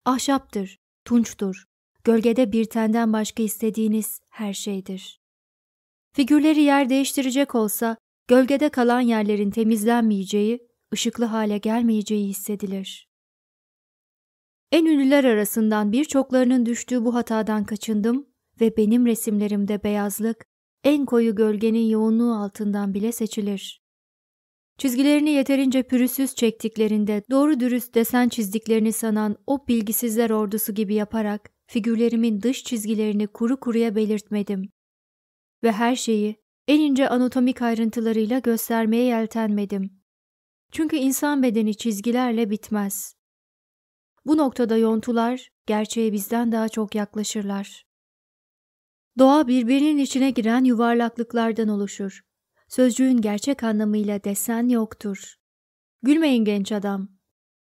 Ahşaptır, tunçtur, gölgede bir tenden başka istediğiniz her şeydir. Figürleri yer değiştirecek olsa, gölgede kalan yerlerin temizlenmeyeceği, ışıklı hale gelmeyeceği hissedilir. En ünlüler arasından birçoklarının düştüğü bu hatadan kaçındım ve benim resimlerimde beyazlık, en koyu gölgenin yoğunluğu altından bile seçilir. Çizgilerini yeterince pürüzsüz çektiklerinde doğru dürüst desen çizdiklerini sanan o bilgisizler ordusu gibi yaparak figürlerimin dış çizgilerini kuru kuruya belirtmedim. Ve her şeyi en ince anatomik ayrıntılarıyla göstermeye yeltenmedim. Çünkü insan bedeni çizgilerle bitmez. Bu noktada yontular gerçeğe bizden daha çok yaklaşırlar. Doğa birbirinin içine giren yuvarlaklıklardan oluşur. Sözcüğün gerçek anlamıyla desen yoktur. Gülmeyin genç adam.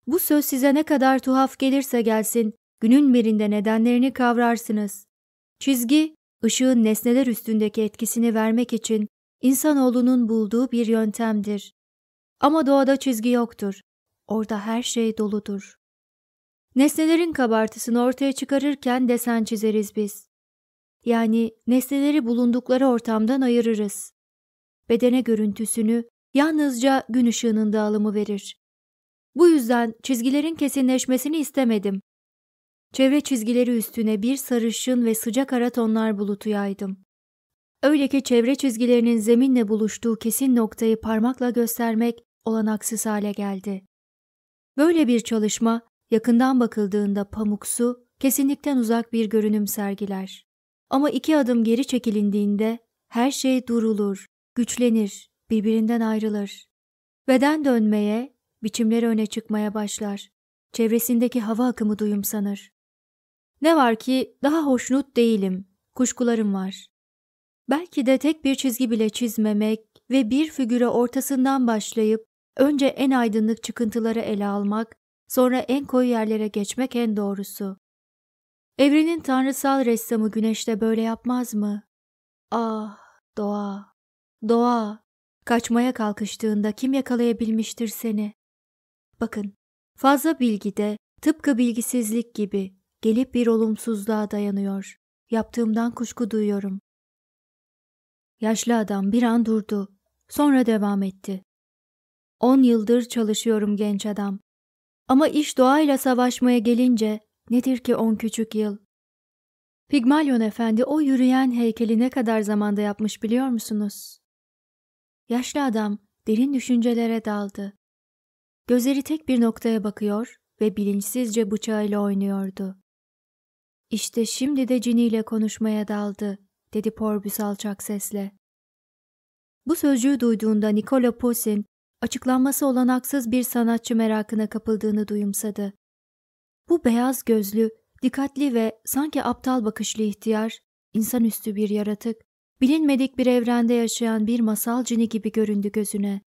Bu söz size ne kadar tuhaf gelirse gelsin, günün birinde nedenlerini kavrarsınız. Çizgi, ışığın nesneler üstündeki etkisini vermek için insanoğlunun bulduğu bir yöntemdir. Ama doğada çizgi yoktur. Orada her şey doludur. Nesnelerin kabartısını ortaya çıkarırken desen çizeriz biz. Yani nesneleri bulundukları ortamdan ayırırız. Bedene görüntüsünü yalnızca gün ışığının dağılımı verir. Bu yüzden çizgilerin kesinleşmesini istemedim. Çevre çizgileri üstüne bir sarışın ve sıcak ara tonlar bulutu yaydım. Öyle ki çevre çizgilerinin zeminle buluştuğu kesin noktayı parmakla göstermek olanaksız hale geldi. Böyle bir çalışma yakından bakıldığında pamuksu, kesinlikten uzak bir görünüm sergiler. Ama iki adım geri çekilindiğinde her şey durulur, güçlenir, birbirinden ayrılır. Beden dönmeye, biçimleri öne çıkmaya başlar. Çevresindeki hava akımı duyumsanır. Ne var ki daha hoşnut değilim, kuşkularım var. Belki de tek bir çizgi bile çizmemek ve bir figüre ortasından başlayıp önce en aydınlık çıkıntıları ele almak, sonra en koyu yerlere geçmek en doğrusu. Evrenin tanrısal ressamı güneşte böyle yapmaz mı? Ah, doğa, doğa, kaçmaya kalkıştığında kim yakalayabilmiştir seni? Bakın, fazla bilgi de tıpkı bilgisizlik gibi gelip bir olumsuzluğa dayanıyor. Yaptığımdan kuşku duyuyorum. Yaşlı adam bir an durdu. Sonra devam etti. On yıldır çalışıyorum genç adam. Ama iş doğayla savaşmaya gelince nedir ki on küçük yıl? Pigmalyon Efendi o yürüyen heykeli ne kadar zamanda yapmış biliyor musunuz? Yaşlı adam derin düşüncelere daldı. Gözleri tek bir noktaya bakıyor ve bilinçsizce bıçağıyla oynuyordu. İşte şimdi de ciniyle konuşmaya daldı, dedi Porbus alçak sesle. Bu sözcüğü duyduğunda Nikola Posin, açıklanması olanaksız bir sanatçı merakına kapıldığını duyumsadı. Bu beyaz gözlü, dikkatli ve sanki aptal bakışlı ihtiyar, insanüstü bir yaratık, bilinmedik bir evrende yaşayan bir masal cini gibi göründü gözüne.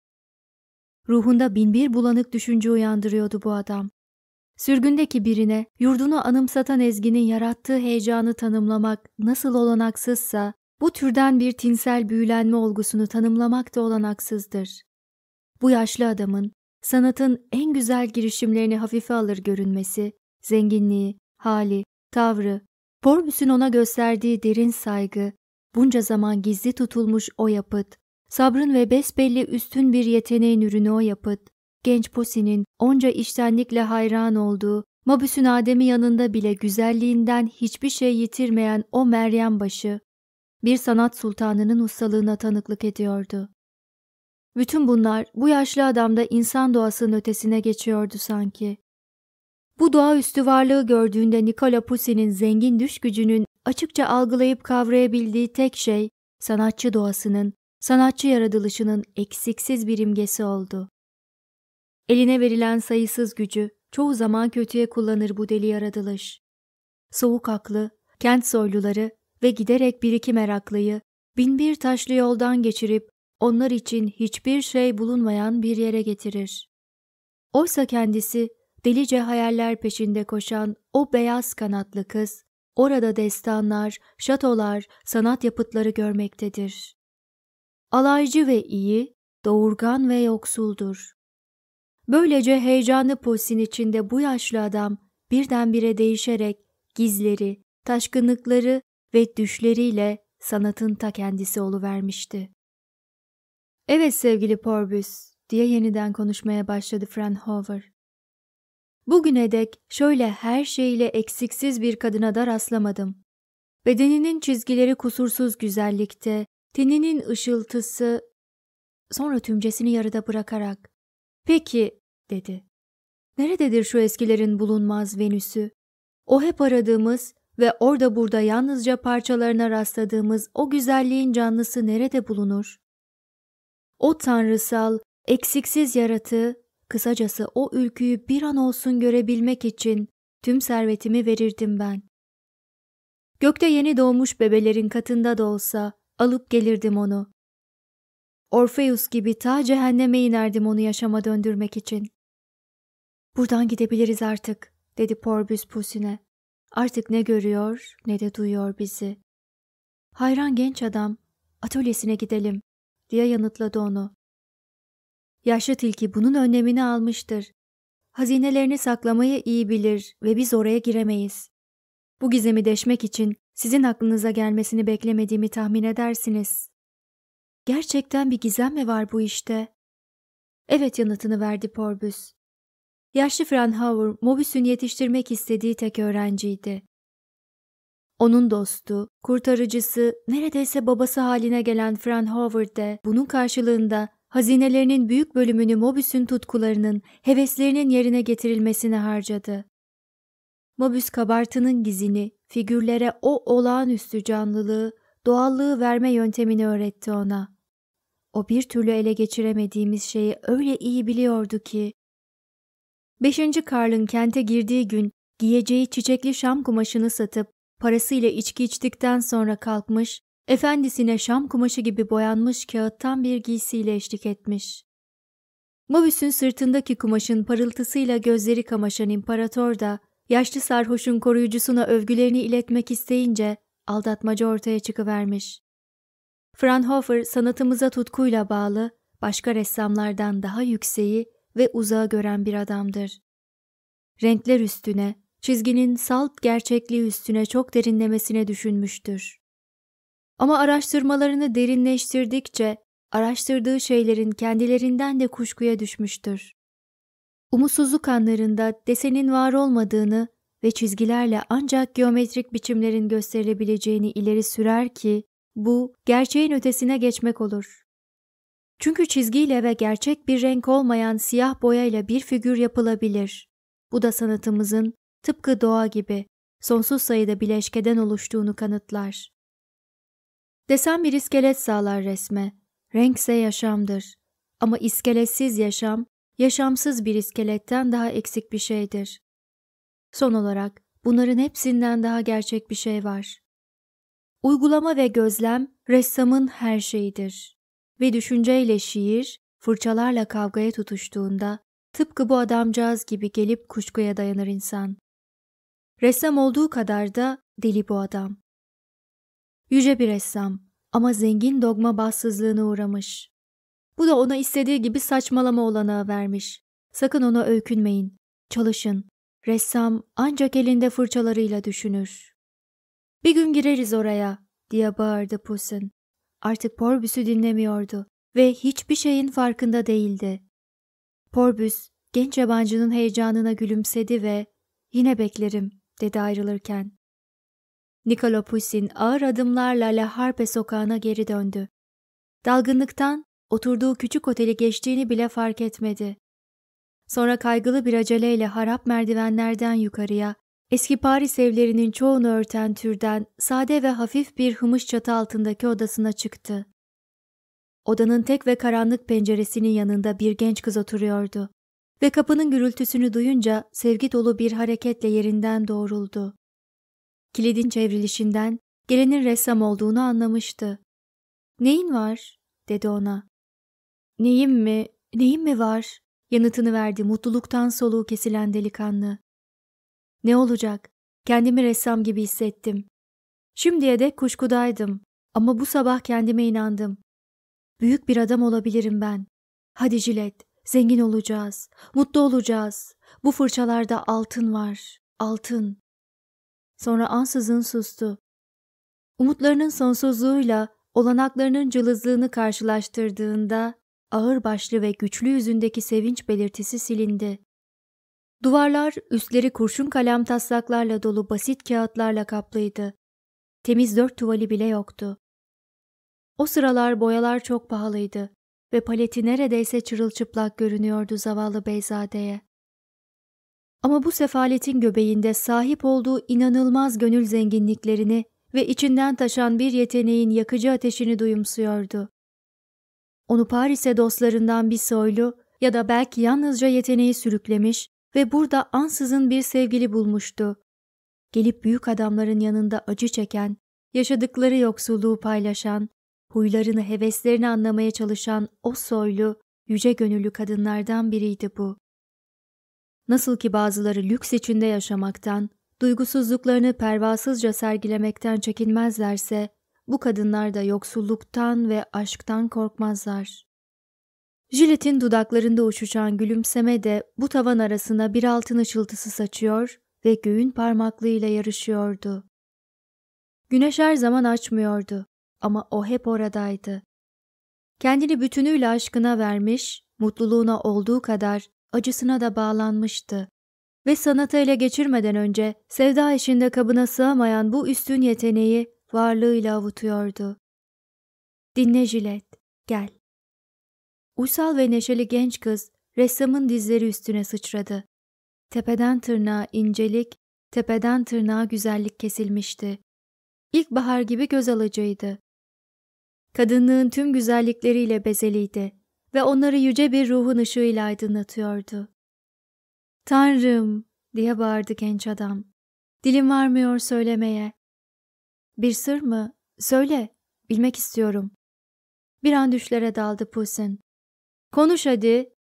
Ruhunda binbir bulanık düşünce uyandırıyordu bu adam. Sürgündeki birine yurdunu anımsatan Ezgi'nin yarattığı heyecanı tanımlamak nasıl olanaksızsa, bu türden bir tinsel büyülenme olgusunu tanımlamak da olanaksızdır. Bu yaşlı adamın sanatın en güzel girişimlerini hafife alır görünmesi, zenginliği, hali, tavrı, Porbüs'ün ona gösterdiği derin saygı, bunca zaman gizli tutulmuş o yapıt, sabrın ve besbelli üstün bir yeteneğin ürünü o yapıt, genç Posi'nin onca iştenlikle hayran olduğu, Mabüs'ün Adem'i yanında bile güzelliğinden hiçbir şey yitirmeyen o Meryem başı, bir sanat sultanının ustalığına tanıklık ediyordu. Bütün bunlar bu yaşlı adamda insan doğasının ötesine geçiyordu sanki. Bu doğaüstü varlığı gördüğünde Nikola Pussi'nin zengin düş gücünün açıkça algılayıp kavrayabildiği tek şey sanatçı doğasının, sanatçı yaratılışının eksiksiz bir imgesi oldu. Eline verilen sayısız gücü çoğu zaman kötüye kullanır bu deli yaratılış. Soğuk aklı, kent soyluları ve giderek bir iki meraklıyı binbir taşlı yoldan geçirip onlar için hiçbir şey bulunmayan bir yere getirir. Oysa kendisi delice hayaller peşinde koşan o beyaz kanatlı kız, orada destanlar, şatolar, sanat yapıtları görmektedir. Alaycı ve iyi, doğurgan ve yoksuldur. Böylece heyecanlı posin içinde bu yaşlı adam birdenbire değişerek gizleri, taşkınlıkları ve düşleriyle sanatın ta kendisi oluvermişti. Evet sevgili Porbus, diye yeniden konuşmaya başladı Franhover. Bugüne dek şöyle her şeyle eksiksiz bir kadına da rastlamadım. Bedeninin çizgileri kusursuz güzellikte, teninin ışıltısı... Sonra tümcesini yarıda bırakarak, ''Peki'' dedi. ''Nerededir şu eskilerin bulunmaz Venüs'ü? O hep aradığımız ve orada burada yalnızca parçalarına rastladığımız o güzelliğin canlısı nerede bulunur? O tanrısal, eksiksiz yaratığı, kısacası o ülküyü bir an olsun görebilmek için tüm servetimi verirdim ben. Gökte yeni doğmuş bebelerin katında da olsa alıp gelirdim onu. Orpheus gibi ta cehenneme inerdim onu yaşama döndürmek için. Buradan gidebiliriz artık, dedi Porbus Pusine. Artık ne görüyor ne de duyuyor bizi. Hayran genç adam, atölyesine gidelim, diye yanıtladı onu. Yaşlı tilki bunun önlemini almıştır. Hazinelerini saklamayı iyi bilir ve biz oraya giremeyiz. Bu gizemi deşmek için sizin aklınıza gelmesini beklemediğimi tahmin edersiniz. Gerçekten bir gizem mi var bu işte? Evet yanıtını verdi Porbus. Yaşlı Franhauer, Mobüs'ün yetiştirmek istediği tek öğrenciydi. Onun dostu, kurtarıcısı, neredeyse babası haline gelen Franhauer de bunun karşılığında hazinelerinin büyük bölümünü Mobüs'ün tutkularının, heveslerinin yerine getirilmesine harcadı. Mobüs kabartının gizini, figürlere o olağanüstü canlılığı, doğallığı verme yöntemini öğretti ona. O bir türlü ele geçiremediğimiz şeyi öyle iyi biliyordu ki, Beşinci Karl'ın kente girdiği gün giyeceği çiçekli şam kumaşını satıp parasıyla içki içtikten sonra kalkmış, efendisine şam kumaşı gibi boyanmış kağıttan bir giysiyle eşlik etmiş. Mobüs'ün sırtındaki kumaşın parıltısıyla gözleri kamaşan imparator da yaşlı sarhoşun koruyucusuna övgülerini iletmek isteyince aldatmaca ortaya çıkıvermiş. Fraunhofer sanatımıza tutkuyla bağlı, başka ressamlardan daha yükseği ve uzağa gören bir adamdır. Renkler üstüne, çizginin salt gerçekliği üstüne çok derinlemesine düşünmüştür. Ama araştırmalarını derinleştirdikçe araştırdığı şeylerin kendilerinden de kuşkuya düşmüştür. Umutsuzluk anlarında desenin var olmadığını ve çizgilerle ancak geometrik biçimlerin gösterilebileceğini ileri sürer ki bu gerçeğin ötesine geçmek olur. Çünkü çizgiyle ve gerçek bir renk olmayan siyah boyayla bir figür yapılabilir. Bu da sanatımızın tıpkı doğa gibi sonsuz sayıda bileşkeden oluştuğunu kanıtlar. Desen bir iskelet sağlar resme, renkse yaşamdır. Ama iskeletsiz yaşam, yaşamsız bir iskeletten daha eksik bir şeydir. Son olarak bunların hepsinden daha gerçek bir şey var. Uygulama ve gözlem ressamın her şeyidir. Ve düşünceyle şiir, fırçalarla kavgaya tutuştuğunda tıpkı bu adamcağız gibi gelip kuşkuya dayanır insan. Ressam olduğu kadar da deli bu adam. Yüce bir ressam ama zengin dogma bassızlığına uğramış. Bu da ona istediği gibi saçmalama olanağı vermiş. Sakın ona öykünmeyin. Çalışın. Ressam ancak elinde fırçalarıyla düşünür. Bir gün gireriz oraya diye bağırdı Puss'un. Artık Porbüs'ü dinlemiyordu ve hiçbir şeyin farkında değildi. Porbüs, genç yabancının heyecanına gülümsedi ve ''Yine beklerim'' dedi ayrılırken. Nikolopusin ağır adımlarla La Harpe sokağına geri döndü. Dalgınlıktan oturduğu küçük oteli geçtiğini bile fark etmedi. Sonra kaygılı bir aceleyle harap merdivenlerden yukarıya, eski Paris evlerinin çoğunu örten türden sade ve hafif bir hımış çatı altındaki odasına çıktı. Odanın tek ve karanlık penceresinin yanında bir genç kız oturuyordu ve kapının gürültüsünü duyunca sevgi dolu bir hareketle yerinden doğruldu. Kilidin çevrilişinden gelenin ressam olduğunu anlamıştı. ''Neyin var?'' dedi ona. ''Neyim mi, neyim mi var?'' Yanıtını verdi mutluluktan soluğu kesilen delikanlı. ''Ne olacak? Kendimi ressam gibi hissettim. Şimdiye dek kuşkudaydım ama bu sabah kendime inandım. Büyük bir adam olabilirim ben. Hadi Jilet, zengin olacağız, mutlu olacağız. Bu fırçalarda altın var, altın. Sonra ansızın sustu. Umutlarının sonsuzluğuyla olanaklarının cılızlığını karşılaştırdığında ağır başlı ve güçlü yüzündeki sevinç belirtisi silindi. Duvarlar üstleri kurşun kalem taslaklarla dolu basit kağıtlarla kaplıydı. Temiz dört tuvali bile yoktu. O sıralar boyalar çok pahalıydı ve paleti neredeyse çırılçıplak görünüyordu zavallı Beyzade'ye. Ama bu sefaletin göbeğinde sahip olduğu inanılmaz gönül zenginliklerini ve içinden taşan bir yeteneğin yakıcı ateşini duyumsuyordu. Onu Paris'e dostlarından bir soylu ya da belki yalnızca yeteneği sürüklemiş ve burada ansızın bir sevgili bulmuştu. Gelip büyük adamların yanında acı çeken, yaşadıkları yoksulluğu paylaşan, huylarını, heveslerini anlamaya çalışan o soylu, yüce gönüllü kadınlardan biriydi bu. Nasıl ki bazıları lüks içinde yaşamaktan, duygusuzluklarını pervasızca sergilemekten çekinmezlerse, bu kadınlar da yoksulluktan ve aşktan korkmazlar. Jilet'in dudaklarında uçuşan gülümseme de bu tavan arasına bir altın ışıltısı saçıyor ve göğün parmaklığıyla yarışıyordu. Güneş her zaman açmıyordu ama o hep oradaydı. Kendini bütünüyle aşkına vermiş, mutluluğuna olduğu kadar acısına da bağlanmıştı. Ve sanatı ele geçirmeden önce sevda işinde kabına sığamayan bu üstün yeteneği varlığıyla avutuyordu. Dinle Jilet, gel. Uysal ve neşeli genç kız ressamın dizleri üstüne sıçradı. Tepeden tırnağa incelik, tepeden tırnağa güzellik kesilmişti. İlkbahar gibi göz alıcıydı. Kadınlığın tüm güzellikleriyle bezeliydi ve onları yüce bir ruhun ışığıyla aydınlatıyordu. Tanrım diye bağırdı genç adam. Dilim varmıyor söylemeye. Bir sır mı? Söyle, bilmek istiyorum. Bir an düşlere daldı Pusin. Konuş hadi.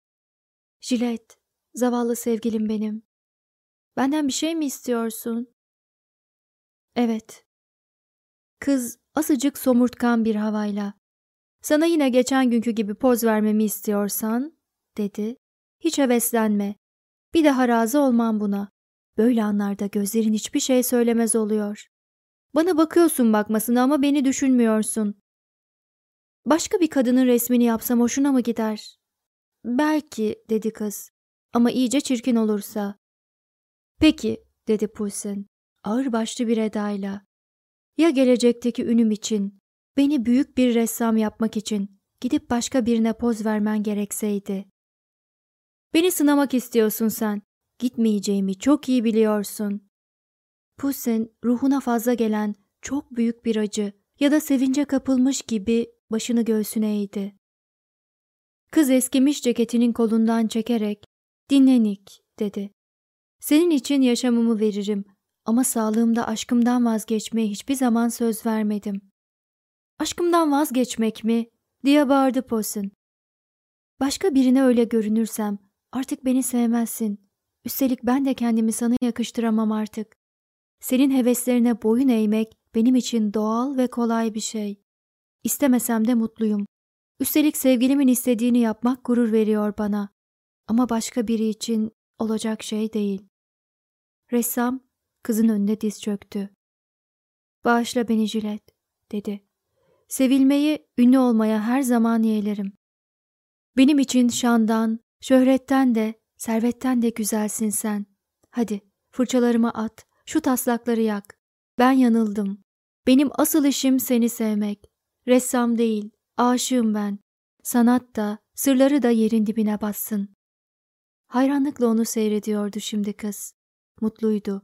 Jilet, zavallı sevgilim benim. Benden bir şey mi istiyorsun? Evet. Kız asıcık somurtkan bir havayla. Sana yine geçen günkü gibi poz vermemi istiyorsan, dedi. Hiç heveslenme. Bir daha razı olmam buna. Böyle anlarda gözlerin hiçbir şey söylemez oluyor. Bana bakıyorsun bakmasına ama beni düşünmüyorsun. Başka bir kadının resmini yapsam hoşuna mı gider? Belki, dedi kız. Ama iyice çirkin olursa. Peki, dedi Pulsen, ağır başlı bir edayla. Ya gelecekteki ünüm için, beni büyük bir ressam yapmak için gidip başka birine poz vermen gerekseydi. Beni sınamak istiyorsun sen. Gitmeyeceğimi çok iyi biliyorsun. Pusin ruhuna fazla gelen çok büyük bir acı ya da sevince kapılmış gibi başını göğsüne eğdi. Kız eskimiş ceketinin kolundan çekerek dinlenik dedi. Senin için yaşamımı veririm ama sağlığımda aşkımdan vazgeçmeye hiçbir zaman söz vermedim. Aşkımdan vazgeçmek mi? diye bağırdı Posin. Başka birine öyle görünürsem artık beni sevmezsin. Üstelik ben de kendimi sana yakıştıramam artık. Senin heveslerine boyun eğmek benim için doğal ve kolay bir şey. İstemesem de mutluyum. Üstelik sevgilimin istediğini yapmak gurur veriyor bana. Ama başka biri için olacak şey değil. Ressam kızın önünde diz çöktü. Bağışla beni Jilet, dedi. Sevilmeyi, ünlü olmaya her zaman yeğlerim. Benim için şandan, şöhretten de, servetten de güzelsin sen. Hadi fırçalarımı at, şu taslakları yak. Ben yanıldım. Benim asıl işim seni sevmek. Ressam değil, aşığım ben. Sanat da, sırları da yerin dibine bassın. Hayranlıkla onu seyrediyordu şimdi kız. Mutluydu.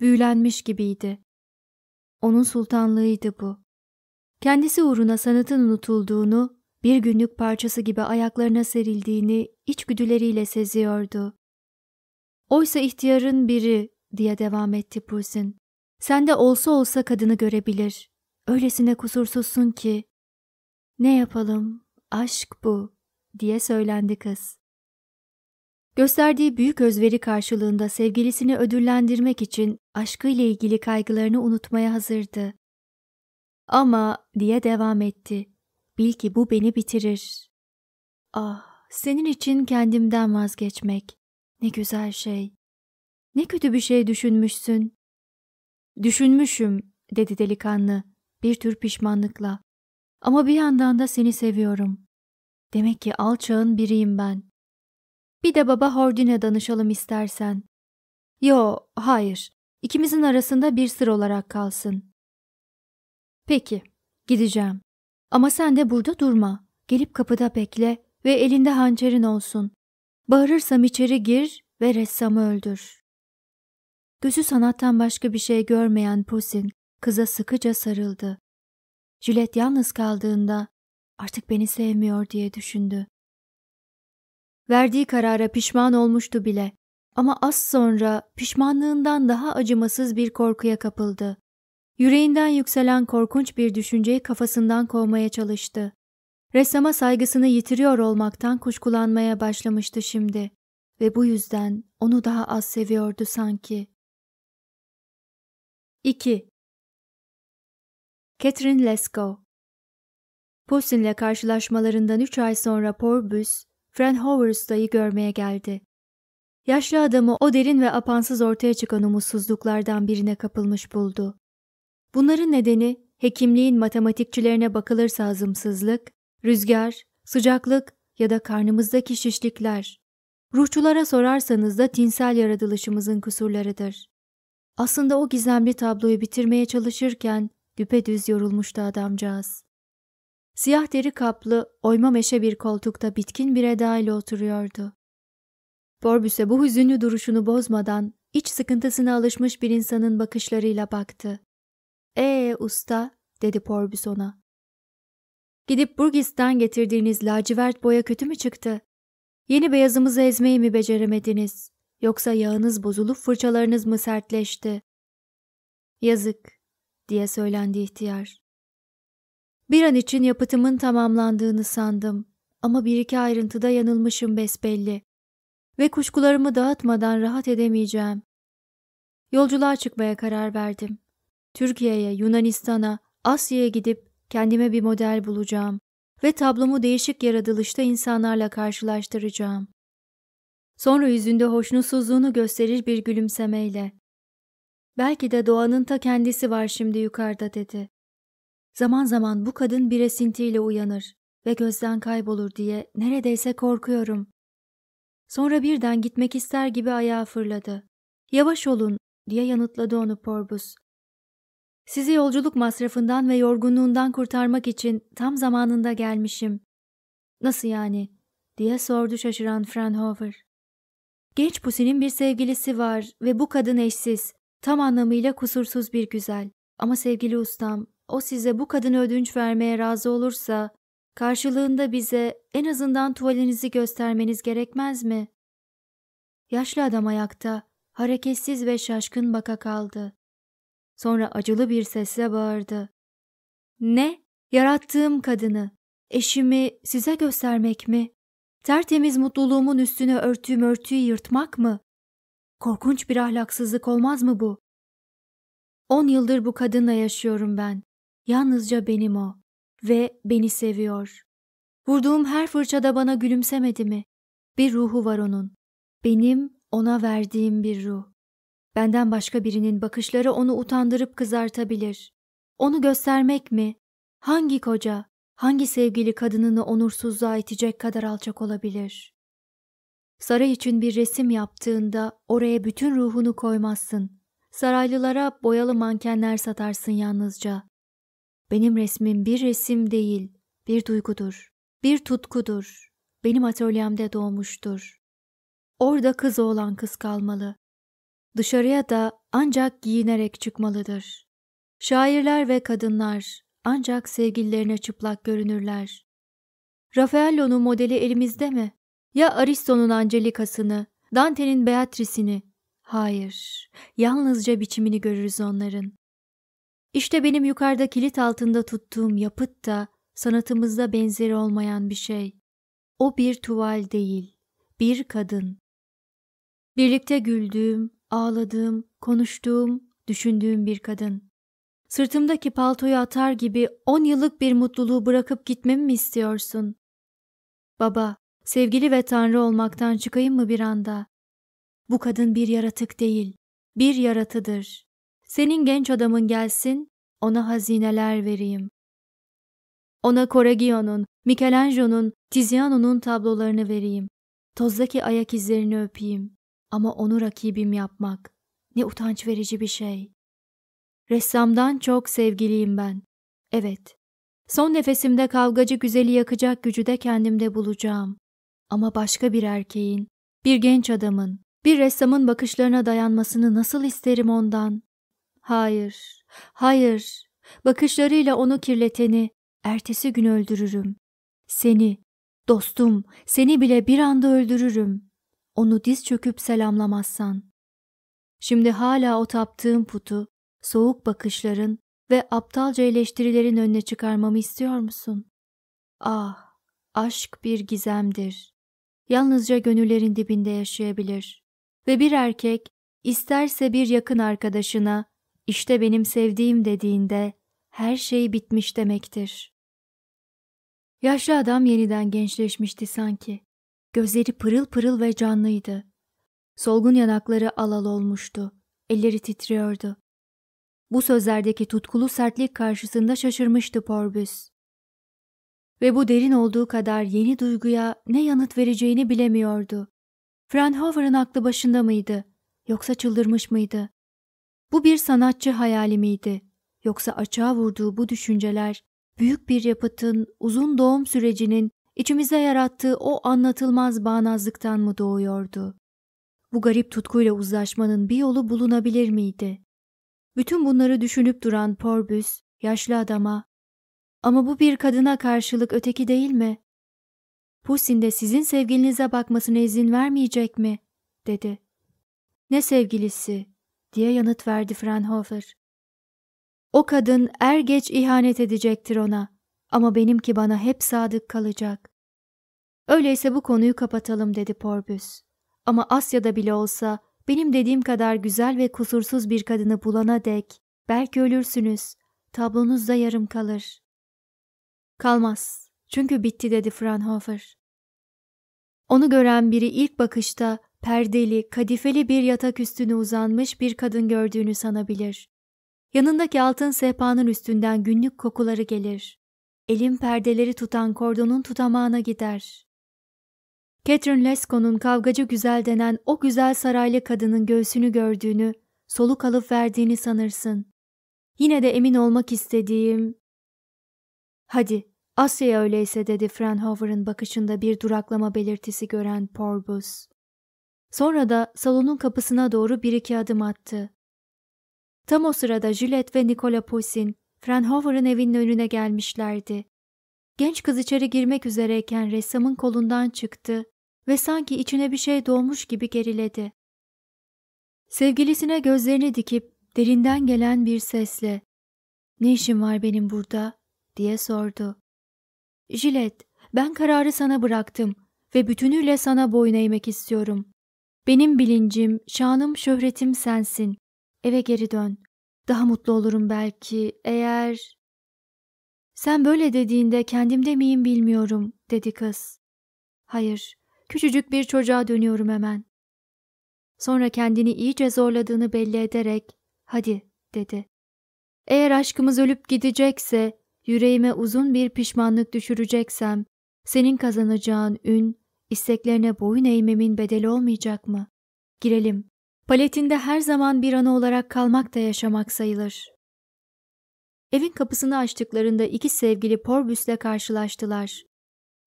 Büyülenmiş gibiydi. Onun sultanlığıydı bu. Kendisi uğruna sanatın unutulduğunu, bir günlük parçası gibi ayaklarına serildiğini içgüdüleriyle seziyordu. Oysa ihtiyarın biri diye devam etti Pusin. Sende olsa olsa kadını görebilir. Öylesine kusursuzsun ki. Ne yapalım? Aşk bu diye söylendi kız. Gösterdiği büyük özveri karşılığında sevgilisini ödüllendirmek için aşkıyla ilgili kaygılarını unutmaya hazırdı. Ama diye devam etti. Bil ki bu beni bitirir. Ah, senin için kendimden vazgeçmek. Ne güzel şey. Ne kötü bir şey düşünmüşsün. Düşünmüşüm, dedi delikanlı, bir tür pişmanlıkla. Ama bir yandan da seni seviyorum. Demek ki alçağın biriyim ben. Bir de baba Hordin'e danışalım istersen. Yo, hayır. İkimizin arasında bir sır olarak kalsın. Peki, gideceğim. Ama sen de burada durma. Gelip kapıda bekle ve elinde hançerin olsun. Bağırırsam içeri gir ve ressamı öldür. Gözü sanattan başka bir şey görmeyen Pusin kıza sıkıca sarıldı. Juliet yalnız kaldığında artık beni sevmiyor diye düşündü. Verdiği karara pişman olmuştu bile ama az sonra pişmanlığından daha acımasız bir korkuya kapıldı. Yüreğinden yükselen korkunç bir düşünceyi kafasından kovmaya çalıştı. Ressama saygısını yitiriyor olmaktan kuşkulanmaya başlamıştı şimdi ve bu yüzden onu daha az seviyordu sanki. 2. Catherine Lesko Pusin'le karşılaşmalarından üç ay sonra Porbus, Franhoversta'yı görmeye geldi. Yaşlı adamı o derin ve apansız ortaya çıkan umutsuzluklardan birine kapılmış buldu. Bunların nedeni hekimliğin matematikçilerine bakılırsa hazımsızlık, rüzgar, sıcaklık ya da karnımızdaki şişlikler. Ruhçulara sorarsanız da tinsel yaratılışımızın kusurlarıdır. Aslında o gizemli tabloyu bitirmeye çalışırken düpedüz yorulmuştu adamcağız. Siyah deri kaplı, oyma meşe bir koltukta bitkin bir eda ile oturuyordu. Borbüs'e bu hüzünlü duruşunu bozmadan iç sıkıntısına alışmış bir insanın bakışlarıyla baktı. Ee usta, dedi Porbüs ona. Gidip Burgis'ten getirdiğiniz lacivert boya kötü mü çıktı? Yeni beyazımızı ezmeyi mi beceremediniz? Yoksa yağınız bozulup fırçalarınız mı sertleşti? Yazık, diye söylendi ihtiyar. Bir an için yapıtımın tamamlandığını sandım ama bir iki ayrıntıda yanılmışım besbelli ve kuşkularımı dağıtmadan rahat edemeyeceğim. Yolculuğa çıkmaya karar verdim. Türkiye'ye, Yunanistan'a, Asya'ya gidip kendime bir model bulacağım ve tablomu değişik yaratılışta insanlarla karşılaştıracağım. Sonra yüzünde hoşnutsuzluğunu gösterir bir gülümsemeyle. Belki de doğanın ta kendisi var şimdi yukarıda dedi. Zaman zaman bu kadın bir esintiyle uyanır ve gözden kaybolur diye neredeyse korkuyorum. Sonra birden gitmek ister gibi ayağa fırladı. Yavaş olun diye yanıtladı onu Porbus. Sizi yolculuk masrafından ve yorgunluğundan kurtarmak için tam zamanında gelmişim. Nasıl yani? diye sordu şaşıran Fraunhofer. Genç Pusi'nin bir sevgilisi var ve bu kadın eşsiz, tam anlamıyla kusursuz bir güzel. Ama sevgili ustam, o size bu kadını ödünç vermeye razı olursa, karşılığında bize en azından tuvalinizi göstermeniz gerekmez mi? Yaşlı adam ayakta, hareketsiz ve şaşkın baka kaldı. Sonra acılı bir sesle bağırdı. Ne? Yarattığım kadını, eşimi size göstermek mi? Tertemiz mutluluğumun üstüne örtüğüm örtüyü yırtmak mı? Korkunç bir ahlaksızlık olmaz mı bu? On yıldır bu kadınla yaşıyorum ben. Yalnızca benim o. Ve beni seviyor. Vurduğum her fırçada bana gülümsemedi mi? Bir ruhu var onun. Benim ona verdiğim bir ruh. Benden başka birinin bakışları onu utandırıp kızartabilir. Onu göstermek mi? Hangi koca, hangi sevgili kadınını onursuzluğa itecek kadar alçak olabilir? Saray için bir resim yaptığında oraya bütün ruhunu koymazsın. Saraylılara boyalı mankenler satarsın yalnızca. Benim resmim bir resim değil, bir duygudur, bir tutkudur. Benim atölyemde doğmuştur. orada kız olan kız kalmalı. Dışarıya da ancak giyinerek çıkmalıdır. Şairler ve kadınlar ancak sevgililerine çıplak görünürler. Raffaello'nun modeli elimizde mi? Ya Aristo'nun Angelika'sını, Dante'nin Beatrice'ini? Hayır, yalnızca biçimini görürüz onların. İşte benim yukarıda kilit altında tuttuğum yapıt da sanatımızda benzeri olmayan bir şey. O bir tuval değil, bir kadın. Birlikte güldüğüm, ağladığım, konuştuğum, düşündüğüm bir kadın. Sırtımdaki paltoyu atar gibi on yıllık bir mutluluğu bırakıp gitmemi mi istiyorsun? Baba, sevgili ve tanrı olmaktan çıkayım mı bir anda? Bu kadın bir yaratık değil, bir yaratıdır. Senin genç adamın gelsin, ona hazineler vereyim. Ona Correggio'nun, Michelangelo'nun, Tiziano'nun tablolarını vereyim. Tozdaki ayak izlerini öpeyim. Ama onu rakibim yapmak ne utanç verici bir şey. Ressamdan çok sevgiliyim ben. Evet. Son nefesimde kavgacı güzeli yakacak gücü de kendimde bulacağım. Ama başka bir erkeğin, bir genç adamın, bir ressamın bakışlarına dayanmasını nasıl isterim ondan? Hayır, hayır. Bakışlarıyla onu kirleteni ertesi gün öldürürüm. Seni, dostum, seni bile bir anda öldürürüm. Onu diz çöküp selamlamazsan. Şimdi hala o taptığım putu, soğuk bakışların ve aptalca eleştirilerin önüne çıkarmamı istiyor musun? Ah, aşk bir gizemdir. Yalnızca gönüllerin dibinde yaşayabilir. Ve bir erkek isterse bir yakın arkadaşına işte benim sevdiğim dediğinde her şey bitmiş demektir. Yaşlı adam yeniden gençleşmişti sanki. Gözleri pırıl pırıl ve canlıydı. Solgun yanakları alal olmuştu. Elleri titriyordu. Bu sözlerdeki tutkulu sertlik karşısında şaşırmıştı Porbus. Ve bu derin olduğu kadar yeni duyguya ne yanıt vereceğini bilemiyordu. Fraunhofer'ın aklı başında mıydı? Yoksa çıldırmış mıydı? Bu bir sanatçı hayali miydi? Yoksa açığa vurduğu bu düşünceler büyük bir yapıtın, uzun doğum sürecinin içimize yarattığı o anlatılmaz bağnazlıktan mı doğuyordu? Bu garip tutkuyla uzlaşmanın bir yolu bulunabilir miydi? Bütün bunları düşünüp duran Porbus, yaşlı adama, ''Ama bu bir kadına karşılık öteki değil mi? Pusin de sizin sevgilinize bakmasına izin vermeyecek mi?'' dedi. ''Ne sevgilisi?'' diye yanıt verdi Fraunhofer. ''O kadın er geç ihanet edecektir ona ama benimki bana hep sadık kalacak. Öyleyse bu konuyu kapatalım.'' dedi Porbus. Ama Asya'da bile olsa benim dediğim kadar güzel ve kusursuz bir kadını bulana dek belki ölürsünüz. Tablonuz da yarım kalır. Kalmaz. Çünkü bitti dedi Fraunhofer. Onu gören biri ilk bakışta perdeli, kadifeli bir yatak üstüne uzanmış bir kadın gördüğünü sanabilir. Yanındaki altın sehpanın üstünden günlük kokuları gelir. Elim perdeleri tutan kordonun tutamağına gider. Catherine Lesco'nun kavgacı güzel denen o güzel saraylı kadının göğsünü gördüğünü, soluk alıp verdiğini sanırsın. Yine de emin olmak istediğim... Hadi, Asya'ya öyleyse dedi Fraunhofer'ın bakışında bir duraklama belirtisi gören Porbus. Sonra da salonun kapısına doğru bir iki adım attı. Tam o sırada Juliet ve Nikola Pusin, Fraunhofer'ın evinin önüne gelmişlerdi. Genç kız içeri girmek üzereyken ressamın kolundan çıktı ve sanki içine bir şey doğmuş gibi geriledi. Sevgilisine gözlerini dikip derinden gelen bir sesle ''Ne işim var benim burada?'' diye sordu. ''Jilet, ben kararı sana bıraktım ve bütünüyle sana boyun eğmek istiyorum. Benim bilincim, şanım, şöhretim sensin. Eve geri dön. Daha mutlu olurum belki eğer... Sen böyle dediğinde kendimde miyim bilmiyorum, dedi kız. Hayır, küçücük bir çocuğa dönüyorum hemen. Sonra kendini iyice zorladığını belli ederek, hadi, dedi. Eğer aşkımız ölüp gidecekse, yüreğime uzun bir pişmanlık düşüreceksem, senin kazanacağın ün, isteklerine boyun eğmemin bedeli olmayacak mı? Girelim. Paletinde her zaman bir anı olarak kalmak da yaşamak sayılır. Evin kapısını açtıklarında iki sevgili Porbüs'le karşılaştılar.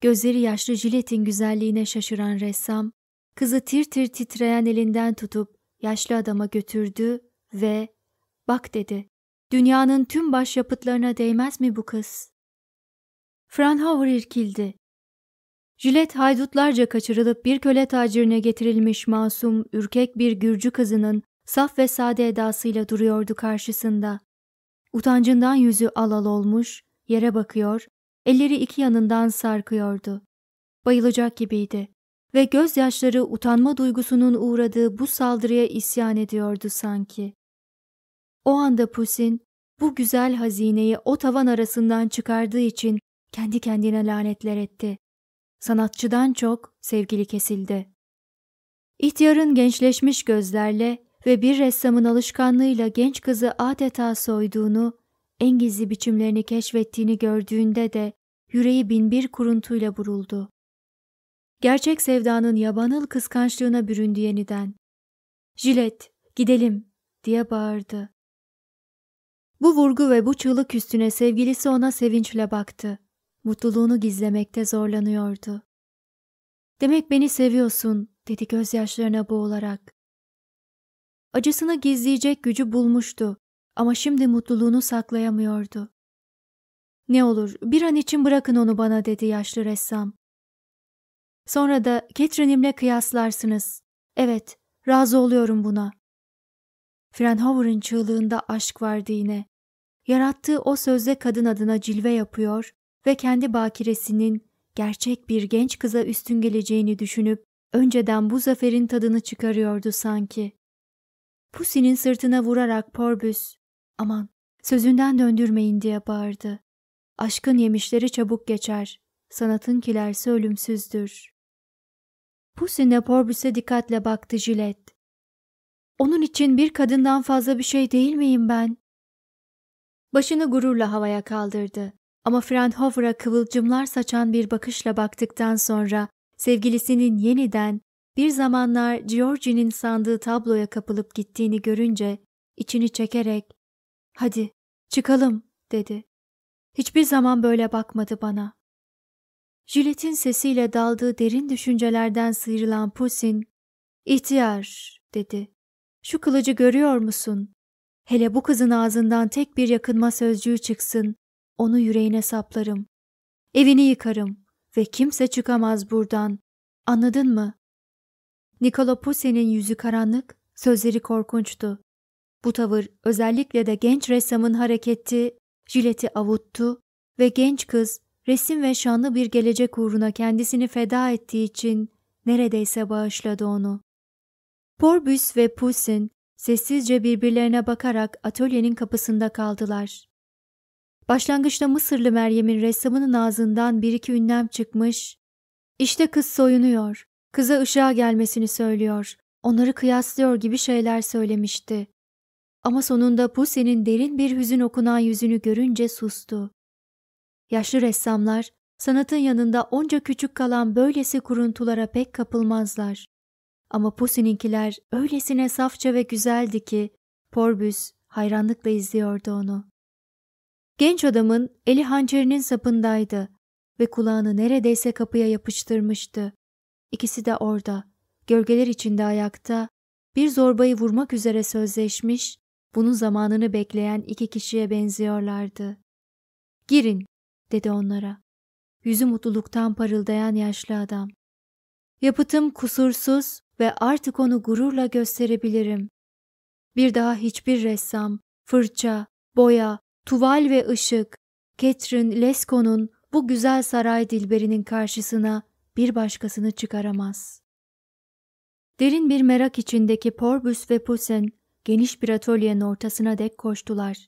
Gözleri yaşlı Jilet'in güzelliğine şaşıran ressam, kızı tir tir titreyen elinden tutup yaşlı adama götürdü ve ''Bak'' dedi. ''Dünyanın tüm başyapıtlarına değmez mi bu kız?'' Franhover irkildi. Jilet haydutlarca kaçırılıp bir köle tacirine getirilmiş masum, ürkek bir Gürcü kızının saf ve sade edasıyla duruyordu karşısında. Utancından yüzü alal olmuş, yere bakıyor, elleri iki yanından sarkıyordu. Bayılacak gibiydi ve gözyaşları utanma duygusunun uğradığı bu saldırıya isyan ediyordu sanki. O anda Pusin bu güzel hazineyi o tavan arasından çıkardığı için kendi kendine lanetler etti. Sanatçıdan çok sevgili kesildi. İhtiyarın gençleşmiş gözlerle ve bir ressamın alışkanlığıyla genç kızı adeta soyduğunu, en gizli biçimlerini keşfettiğini gördüğünde de yüreği binbir kuruntuyla buruldu. Gerçek sevdanın yabanıl kıskançlığına büründü yeniden. Jilet, gidelim diye bağırdı. Bu vurgu ve bu çığlık üstüne sevgilisi ona sevinçle baktı. Mutluluğunu gizlemekte zorlanıyordu. Demek beni seviyorsun, dedi gözyaşlarına boğularak. Acısını gizleyecek gücü bulmuştu ama şimdi mutluluğunu saklayamıyordu. Ne olur bir an için bırakın onu bana dedi yaşlı ressam. Sonra da Catherine'imle kıyaslarsınız. Evet, razı oluyorum buna. Franhover'ın çığlığında aşk vardı yine. Yarattığı o sözde kadın adına cilve yapıyor ve kendi bakiresinin gerçek bir genç kıza üstün geleceğini düşünüp önceden bu zaferin tadını çıkarıyordu sanki. Pussy'nin sırtına vurarak Porbüs, aman sözünden döndürmeyin diye bağırdı. Aşkın yemişleri çabuk geçer, sanatın kilersi ölümsüzdür. Pussy Porbüs'e dikkatle baktı Jilet. Onun için bir kadından fazla bir şey değil miyim ben? Başını gururla havaya kaldırdı. Ama Fraunhofer'a kıvılcımlar saçan bir bakışla baktıktan sonra sevgilisinin yeniden bir zamanlar Georgie'nin sandığı tabloya kapılıp gittiğini görünce içini çekerek ''Hadi çıkalım'' dedi. Hiçbir zaman böyle bakmadı bana. Juliet'in sesiyle daldığı derin düşüncelerden sıyrılan Pusin, ''İhtiyar'' dedi. ''Şu kılıcı görüyor musun? Hele bu kızın ağzından tek bir yakınma sözcüğü çıksın, onu yüreğine saplarım. Evini yıkarım ve kimse çıkamaz buradan. Anladın mı? Nikola Puse'nin yüzü karanlık, sözleri korkunçtu. Bu tavır özellikle de genç ressamın hareketi jileti avuttu ve genç kız resim ve şanlı bir gelecek uğruna kendisini feda ettiği için neredeyse bağışladı onu. Porbus ve Pusin sessizce birbirlerine bakarak atölyenin kapısında kaldılar. Başlangıçta Mısırlı Meryem'in ressamının ağzından bir iki ünlem çıkmış. İşte kız soyunuyor, kıza ışığa gelmesini söylüyor, onları kıyaslıyor gibi şeyler söylemişti. Ama sonunda Pussy'nin derin bir hüzün okunan yüzünü görünce sustu. Yaşlı ressamlar sanatın yanında onca küçük kalan böylesi kuruntulara pek kapılmazlar. Ama Pussy'ninkiler öylesine safça ve güzeldi ki Porbus hayranlıkla izliyordu onu. Genç adamın eli hançerinin sapındaydı ve kulağını neredeyse kapıya yapıştırmıştı. İkisi de orada, gölgeler içinde ayakta, bir zorbayı vurmak üzere sözleşmiş, bunun zamanını bekleyen iki kişiye benziyorlardı. Girin, dedi onlara. Yüzü mutluluktan parıldayan yaşlı adam. Yapıtım kusursuz ve artık onu gururla gösterebilirim. Bir daha hiçbir ressam, fırça, boya, tuval ve ışık, Catherine Lescaut'un bu güzel saray dilberinin karşısına bir başkasını çıkaramaz. Derin bir merak içindeki Porbus ve Pusen geniş bir atölyenin ortasına dek koştular.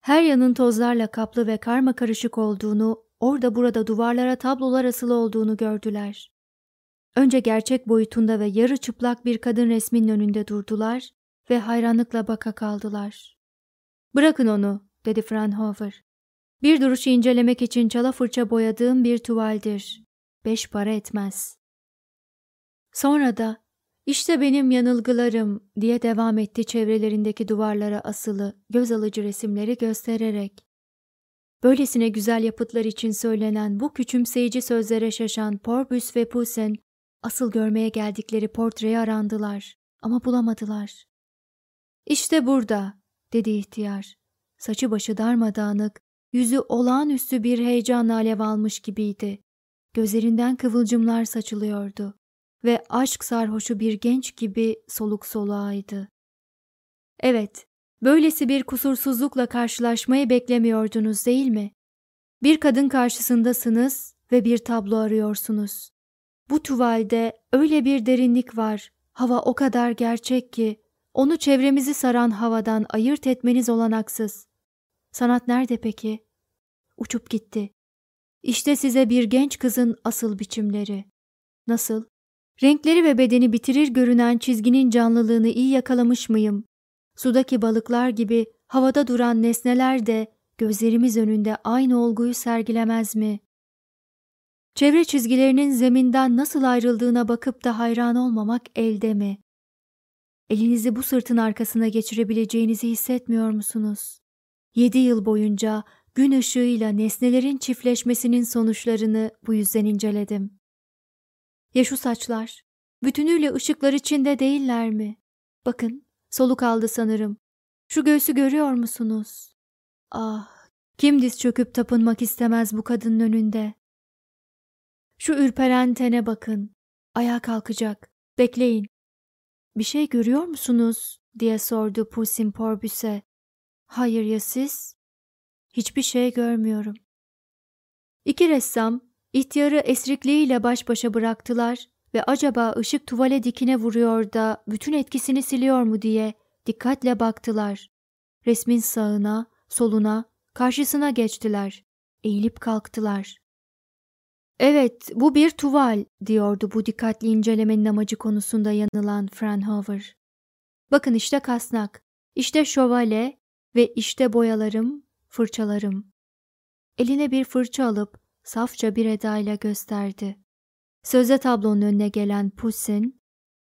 Her yanın tozlarla kaplı ve karma karışık olduğunu, orada burada duvarlara tablolar asılı olduğunu gördüler. Önce gerçek boyutunda ve yarı çıplak bir kadın resminin önünde durdular ve hayranlıkla baka kaldılar. Bırakın onu, dedi Fraunhofer. Bir duruşu incelemek için çala fırça boyadığım bir tuvaldir. Beş para etmez. Sonra da işte benim yanılgılarım diye devam etti çevrelerindeki duvarlara asılı göz alıcı resimleri göstererek. Böylesine güzel yapıtlar için söylenen bu küçümseyici sözlere şaşan Porbus ve Pusen Asıl görmeye geldikleri portreyi arandılar ama bulamadılar. İşte burada, dedi ihtiyar. Saçı başı darmadağınık, yüzü olağanüstü bir heyecanla alev almış gibiydi. Gözlerinden kıvılcımlar saçılıyordu ve aşk sarhoşu bir genç gibi soluk soluğaydı. Evet, böylesi bir kusursuzlukla karşılaşmayı beklemiyordunuz değil mi? Bir kadın karşısındasınız ve bir tablo arıyorsunuz. Bu tuvalde öyle bir derinlik var, hava o kadar gerçek ki, onu çevremizi saran havadan ayırt etmeniz olanaksız. Sanat nerede peki? Uçup gitti. İşte size bir genç kızın asıl biçimleri. Nasıl? Renkleri ve bedeni bitirir görünen çizginin canlılığını iyi yakalamış mıyım? Sudaki balıklar gibi havada duran nesneler de gözlerimiz önünde aynı olguyu sergilemez mi? Çevre çizgilerinin zeminden nasıl ayrıldığına bakıp da hayran olmamak elde mi? Elinizi bu sırtın arkasına geçirebileceğinizi hissetmiyor musunuz? Yedi yıl boyunca gün ışığıyla nesnelerin çiftleşmesinin sonuçlarını bu yüzden inceledim. Ya şu saçlar? Bütünüyle ışıklar içinde değiller mi? Bakın, soluk aldı sanırım. Şu göğsü görüyor musunuz? Ah, kim diz çöküp tapınmak istemez bu kadının önünde? Şu ürperen tene bakın. Ayağa kalkacak. Bekleyin. Bir şey görüyor musunuz? diye sordu Pusin Porbüs'e. Hayır ya siz? Hiçbir şey görmüyorum. İki ressam ihtiyarı esrikliğiyle baş başa bıraktılar ve acaba ışık tuvale dikine vuruyor da bütün etkisini siliyor mu diye dikkatle baktılar. Resmin sağına, soluna, karşısına geçtiler. Eğilip kalktılar. Evet, bu bir tuval, diyordu bu dikkatli incelemenin amacı konusunda yanılan Fraunhofer. Bakın işte kasnak, işte şövalye ve işte boyalarım, fırçalarım. Eline bir fırça alıp safça bir edayla gösterdi. Sözde tablonun önüne gelen Pusin,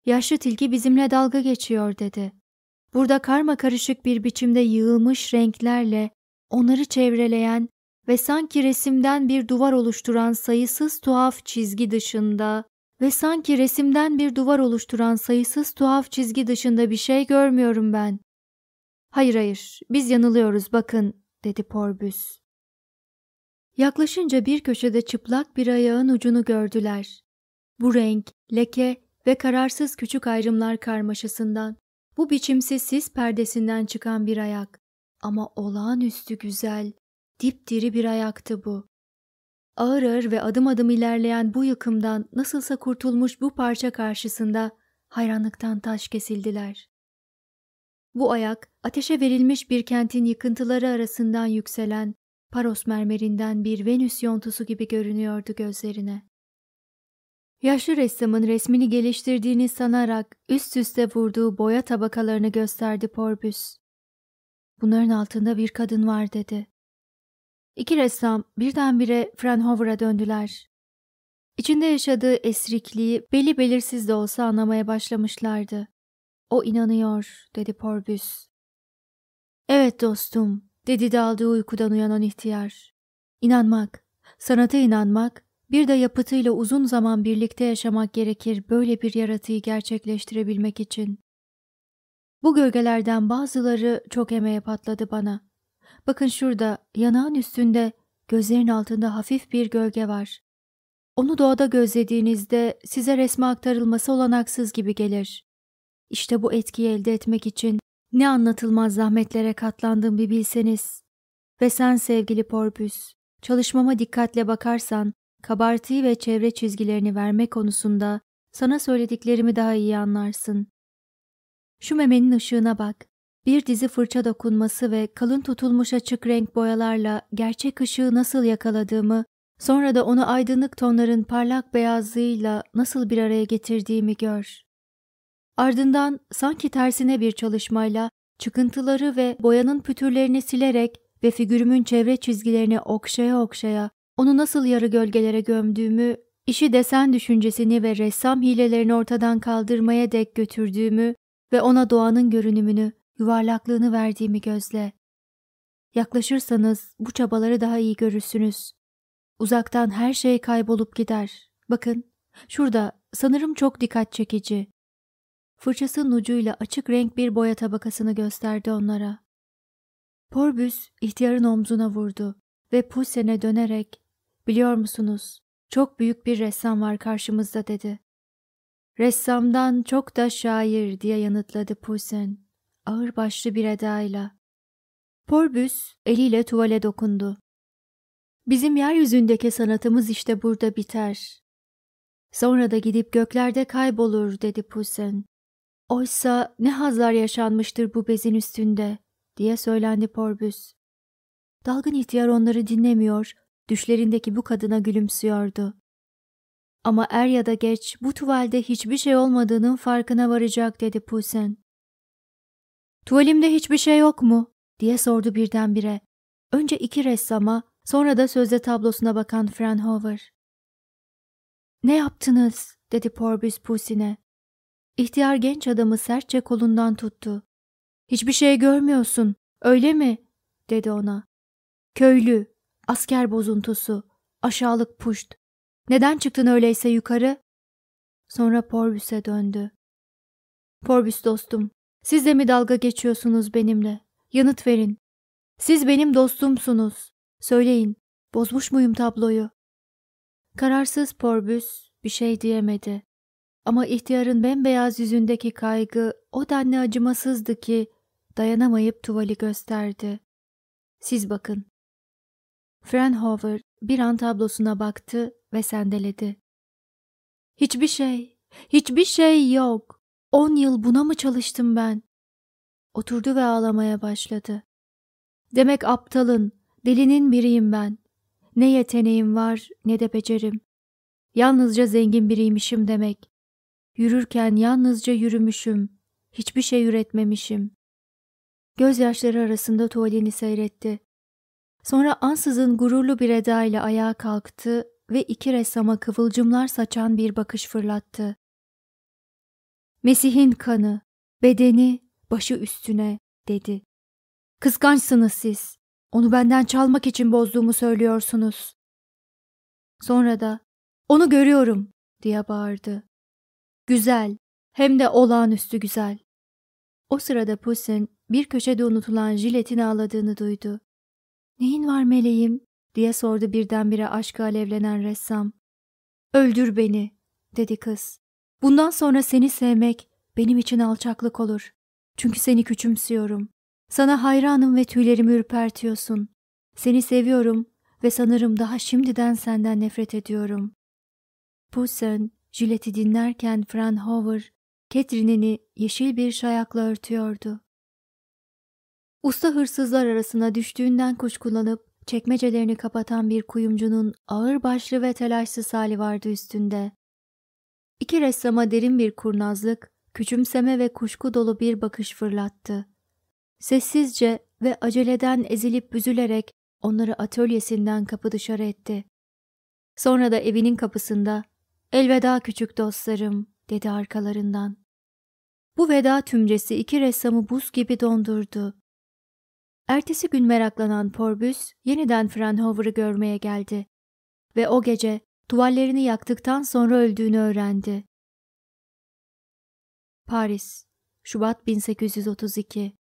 yaşlı tilki bizimle dalga geçiyor dedi. Burada karma karışık bir biçimde yığılmış renklerle onları çevreleyen ve sanki resimden bir duvar oluşturan sayısız tuhaf çizgi dışında ve sanki resimden bir duvar oluşturan sayısız tuhaf çizgi dışında bir şey görmüyorum ben. Hayır hayır, biz yanılıyoruz bakın, dedi Porbüs. Yaklaşınca bir köşede çıplak bir ayağın ucunu gördüler. Bu renk, leke ve kararsız küçük ayrımlar karmaşasından, bu biçimsiz sis perdesinden çıkan bir ayak. Ama olağanüstü güzel, dipdiri bir ayaktı bu. Ağır ağır ve adım adım ilerleyen bu yıkımdan nasılsa kurtulmuş bu parça karşısında hayranlıktan taş kesildiler. Bu ayak ateşe verilmiş bir kentin yıkıntıları arasından yükselen Paros mermerinden bir Venüs yontusu gibi görünüyordu gözlerine. Yaşlı ressamın resmini geliştirdiğini sanarak üst üste vurduğu boya tabakalarını gösterdi Porbüs. Bunların altında bir kadın var dedi. İki ressam birdenbire Fraunhofer'a döndüler. İçinde yaşadığı esrikliği belli belirsiz de olsa anlamaya başlamışlardı. O inanıyor, dedi Porbüs. Evet dostum, dedi daldığı uykudan uyanan ihtiyar. İnanmak, sanata inanmak, bir de yapıtıyla uzun zaman birlikte yaşamak gerekir böyle bir yaratıyı gerçekleştirebilmek için. Bu gölgelerden bazıları çok emeğe patladı bana. Bakın şurada, yanağın üstünde, gözlerin altında hafif bir gölge var. Onu doğada gözlediğinizde size resme aktarılması olanaksız gibi gelir. İşte bu etkiyi elde etmek için ne anlatılmaz zahmetlere katlandım bir bilseniz. Ve sen sevgili Porbüs, çalışmama dikkatle bakarsan, kabartıyı ve çevre çizgilerini verme konusunda sana söylediklerimi daha iyi anlarsın. Şu memenin ışığına bak. Bir dizi fırça dokunması ve kalın tutulmuş açık renk boyalarla gerçek ışığı nasıl yakaladığımı, sonra da onu aydınlık tonların parlak beyazlığıyla nasıl bir araya getirdiğimi gör. Ardından sanki tersine bir çalışmayla çıkıntıları ve boyanın pütürlerini silerek ve figürümün çevre çizgilerini okşaya okşaya onu nasıl yarı gölgelere gömdüğümü, işi desen düşüncesini ve ressam hilelerini ortadan kaldırmaya dek götürdüğümü ve ona doğanın görünümünü yuvarlaklığını verdiğimi gözle. Yaklaşırsanız bu çabaları daha iyi görürsünüz. Uzaktan her şey kaybolup gider. Bakın, Şurada, sanırım çok dikkat çekici. Fırçasının ucuyla açık renk bir boya tabakasını gösterdi onlara. Porbüs ihtiyarın omzuna vurdu ve Pulsen'e dönerek ''Biliyor musunuz, çok büyük bir ressam var karşımızda.'' dedi. ''Ressamdan çok da şair.'' diye yanıtladı Pulsen, ağır başlı bir edayla. Porbüs eliyle tuvale dokundu. ''Bizim yeryüzündeki sanatımız işte burada biter. Sonra da gidip göklerde kaybolur.'' dedi Pulsen. ''Oysa ne hazlar yaşanmıştır bu bezin üstünde.'' diye söylendi Porbüs. Dalgın ihtiyar onları dinlemiyor, düşlerindeki bu kadına gülümsüyordu. Ama er ya da geç bu tuvalde hiçbir şey olmadığının farkına varacak dedi Pulsen. Tuvalimde hiçbir şey yok mu? diye sordu birdenbire. Önce iki ressama, sonra da sözde tablosuna bakan Franhover. Ne yaptınız? dedi Porbus Pusin'e. İhtiyar genç adamı sertçe kolundan tuttu. Hiçbir şey görmüyorsun, öyle mi? dedi ona. Köylü, asker bozuntusu, aşağılık puşt. Neden çıktın öyleyse yukarı? Sonra Porbüs'e döndü. Porbüs dostum, siz de mi dalga geçiyorsunuz benimle? Yanıt verin. Siz benim dostumsunuz. Söyleyin, bozmuş muyum tabloyu? Kararsız Porbüs bir şey diyemedi. Ama ihtiyarın bembeyaz yüzündeki kaygı o denli acımasızdı ki dayanamayıp tuvali gösterdi. Siz bakın. Franhover bir an tablosuna baktı ve sendeledi. Hiçbir şey, hiçbir şey yok. On yıl buna mı çalıştım ben? Oturdu ve ağlamaya başladı. Demek aptalın, delinin biriyim ben. Ne yeteneğim var ne de becerim. Yalnızca zengin biriymişim demek. Yürürken yalnızca yürümüşüm. Hiçbir şey üretmemişim. Gözyaşları arasında tuvalini seyretti. Sonra ansızın gururlu bir edayla ayağa kalktı ve iki ressama kıvılcımlar saçan bir bakış fırlattı. Mesih'in kanı, bedeni, başı üstüne, dedi. Kıskançsınız siz. Onu benden çalmak için bozduğumu söylüyorsunuz. Sonra da, onu görüyorum, diye bağırdı. Güzel, hem de olağanüstü güzel. O sırada Puss'in bir köşede unutulan jiletini ağladığını duydu. Neyin var meleğim? diye sordu birdenbire aşkı alevlenen ressam. Öldür beni, dedi kız. Bundan sonra seni sevmek benim için alçaklık olur. Çünkü seni küçümsüyorum. Sana hayranım ve tüylerimi ürpertiyorsun. Seni seviyorum ve sanırım daha şimdiden senden nefret ediyorum. Pusen, jileti dinlerken Franhover, Catherine'ini yeşil bir şayakla örtüyordu. Usta hırsızlar arasına düştüğünden kuşkulanıp çekmecelerini kapatan bir kuyumcunun ağır başlı ve telaşsız hali vardı üstünde. İki ressama derin bir kurnazlık, küçümseme ve kuşku dolu bir bakış fırlattı. Sessizce ve aceleden ezilip büzülerek onları atölyesinden kapı dışarı etti. Sonra da evinin kapısında ''Elveda küçük dostlarım'' dedi arkalarından. Bu veda tümcesi iki ressamı buz gibi dondurdu. Ertesi gün meraklanan Porbüs yeniden Franhover'ı görmeye geldi ve o gece tuvallerini yaktıktan sonra öldüğünü öğrendi. Paris, Şubat 1832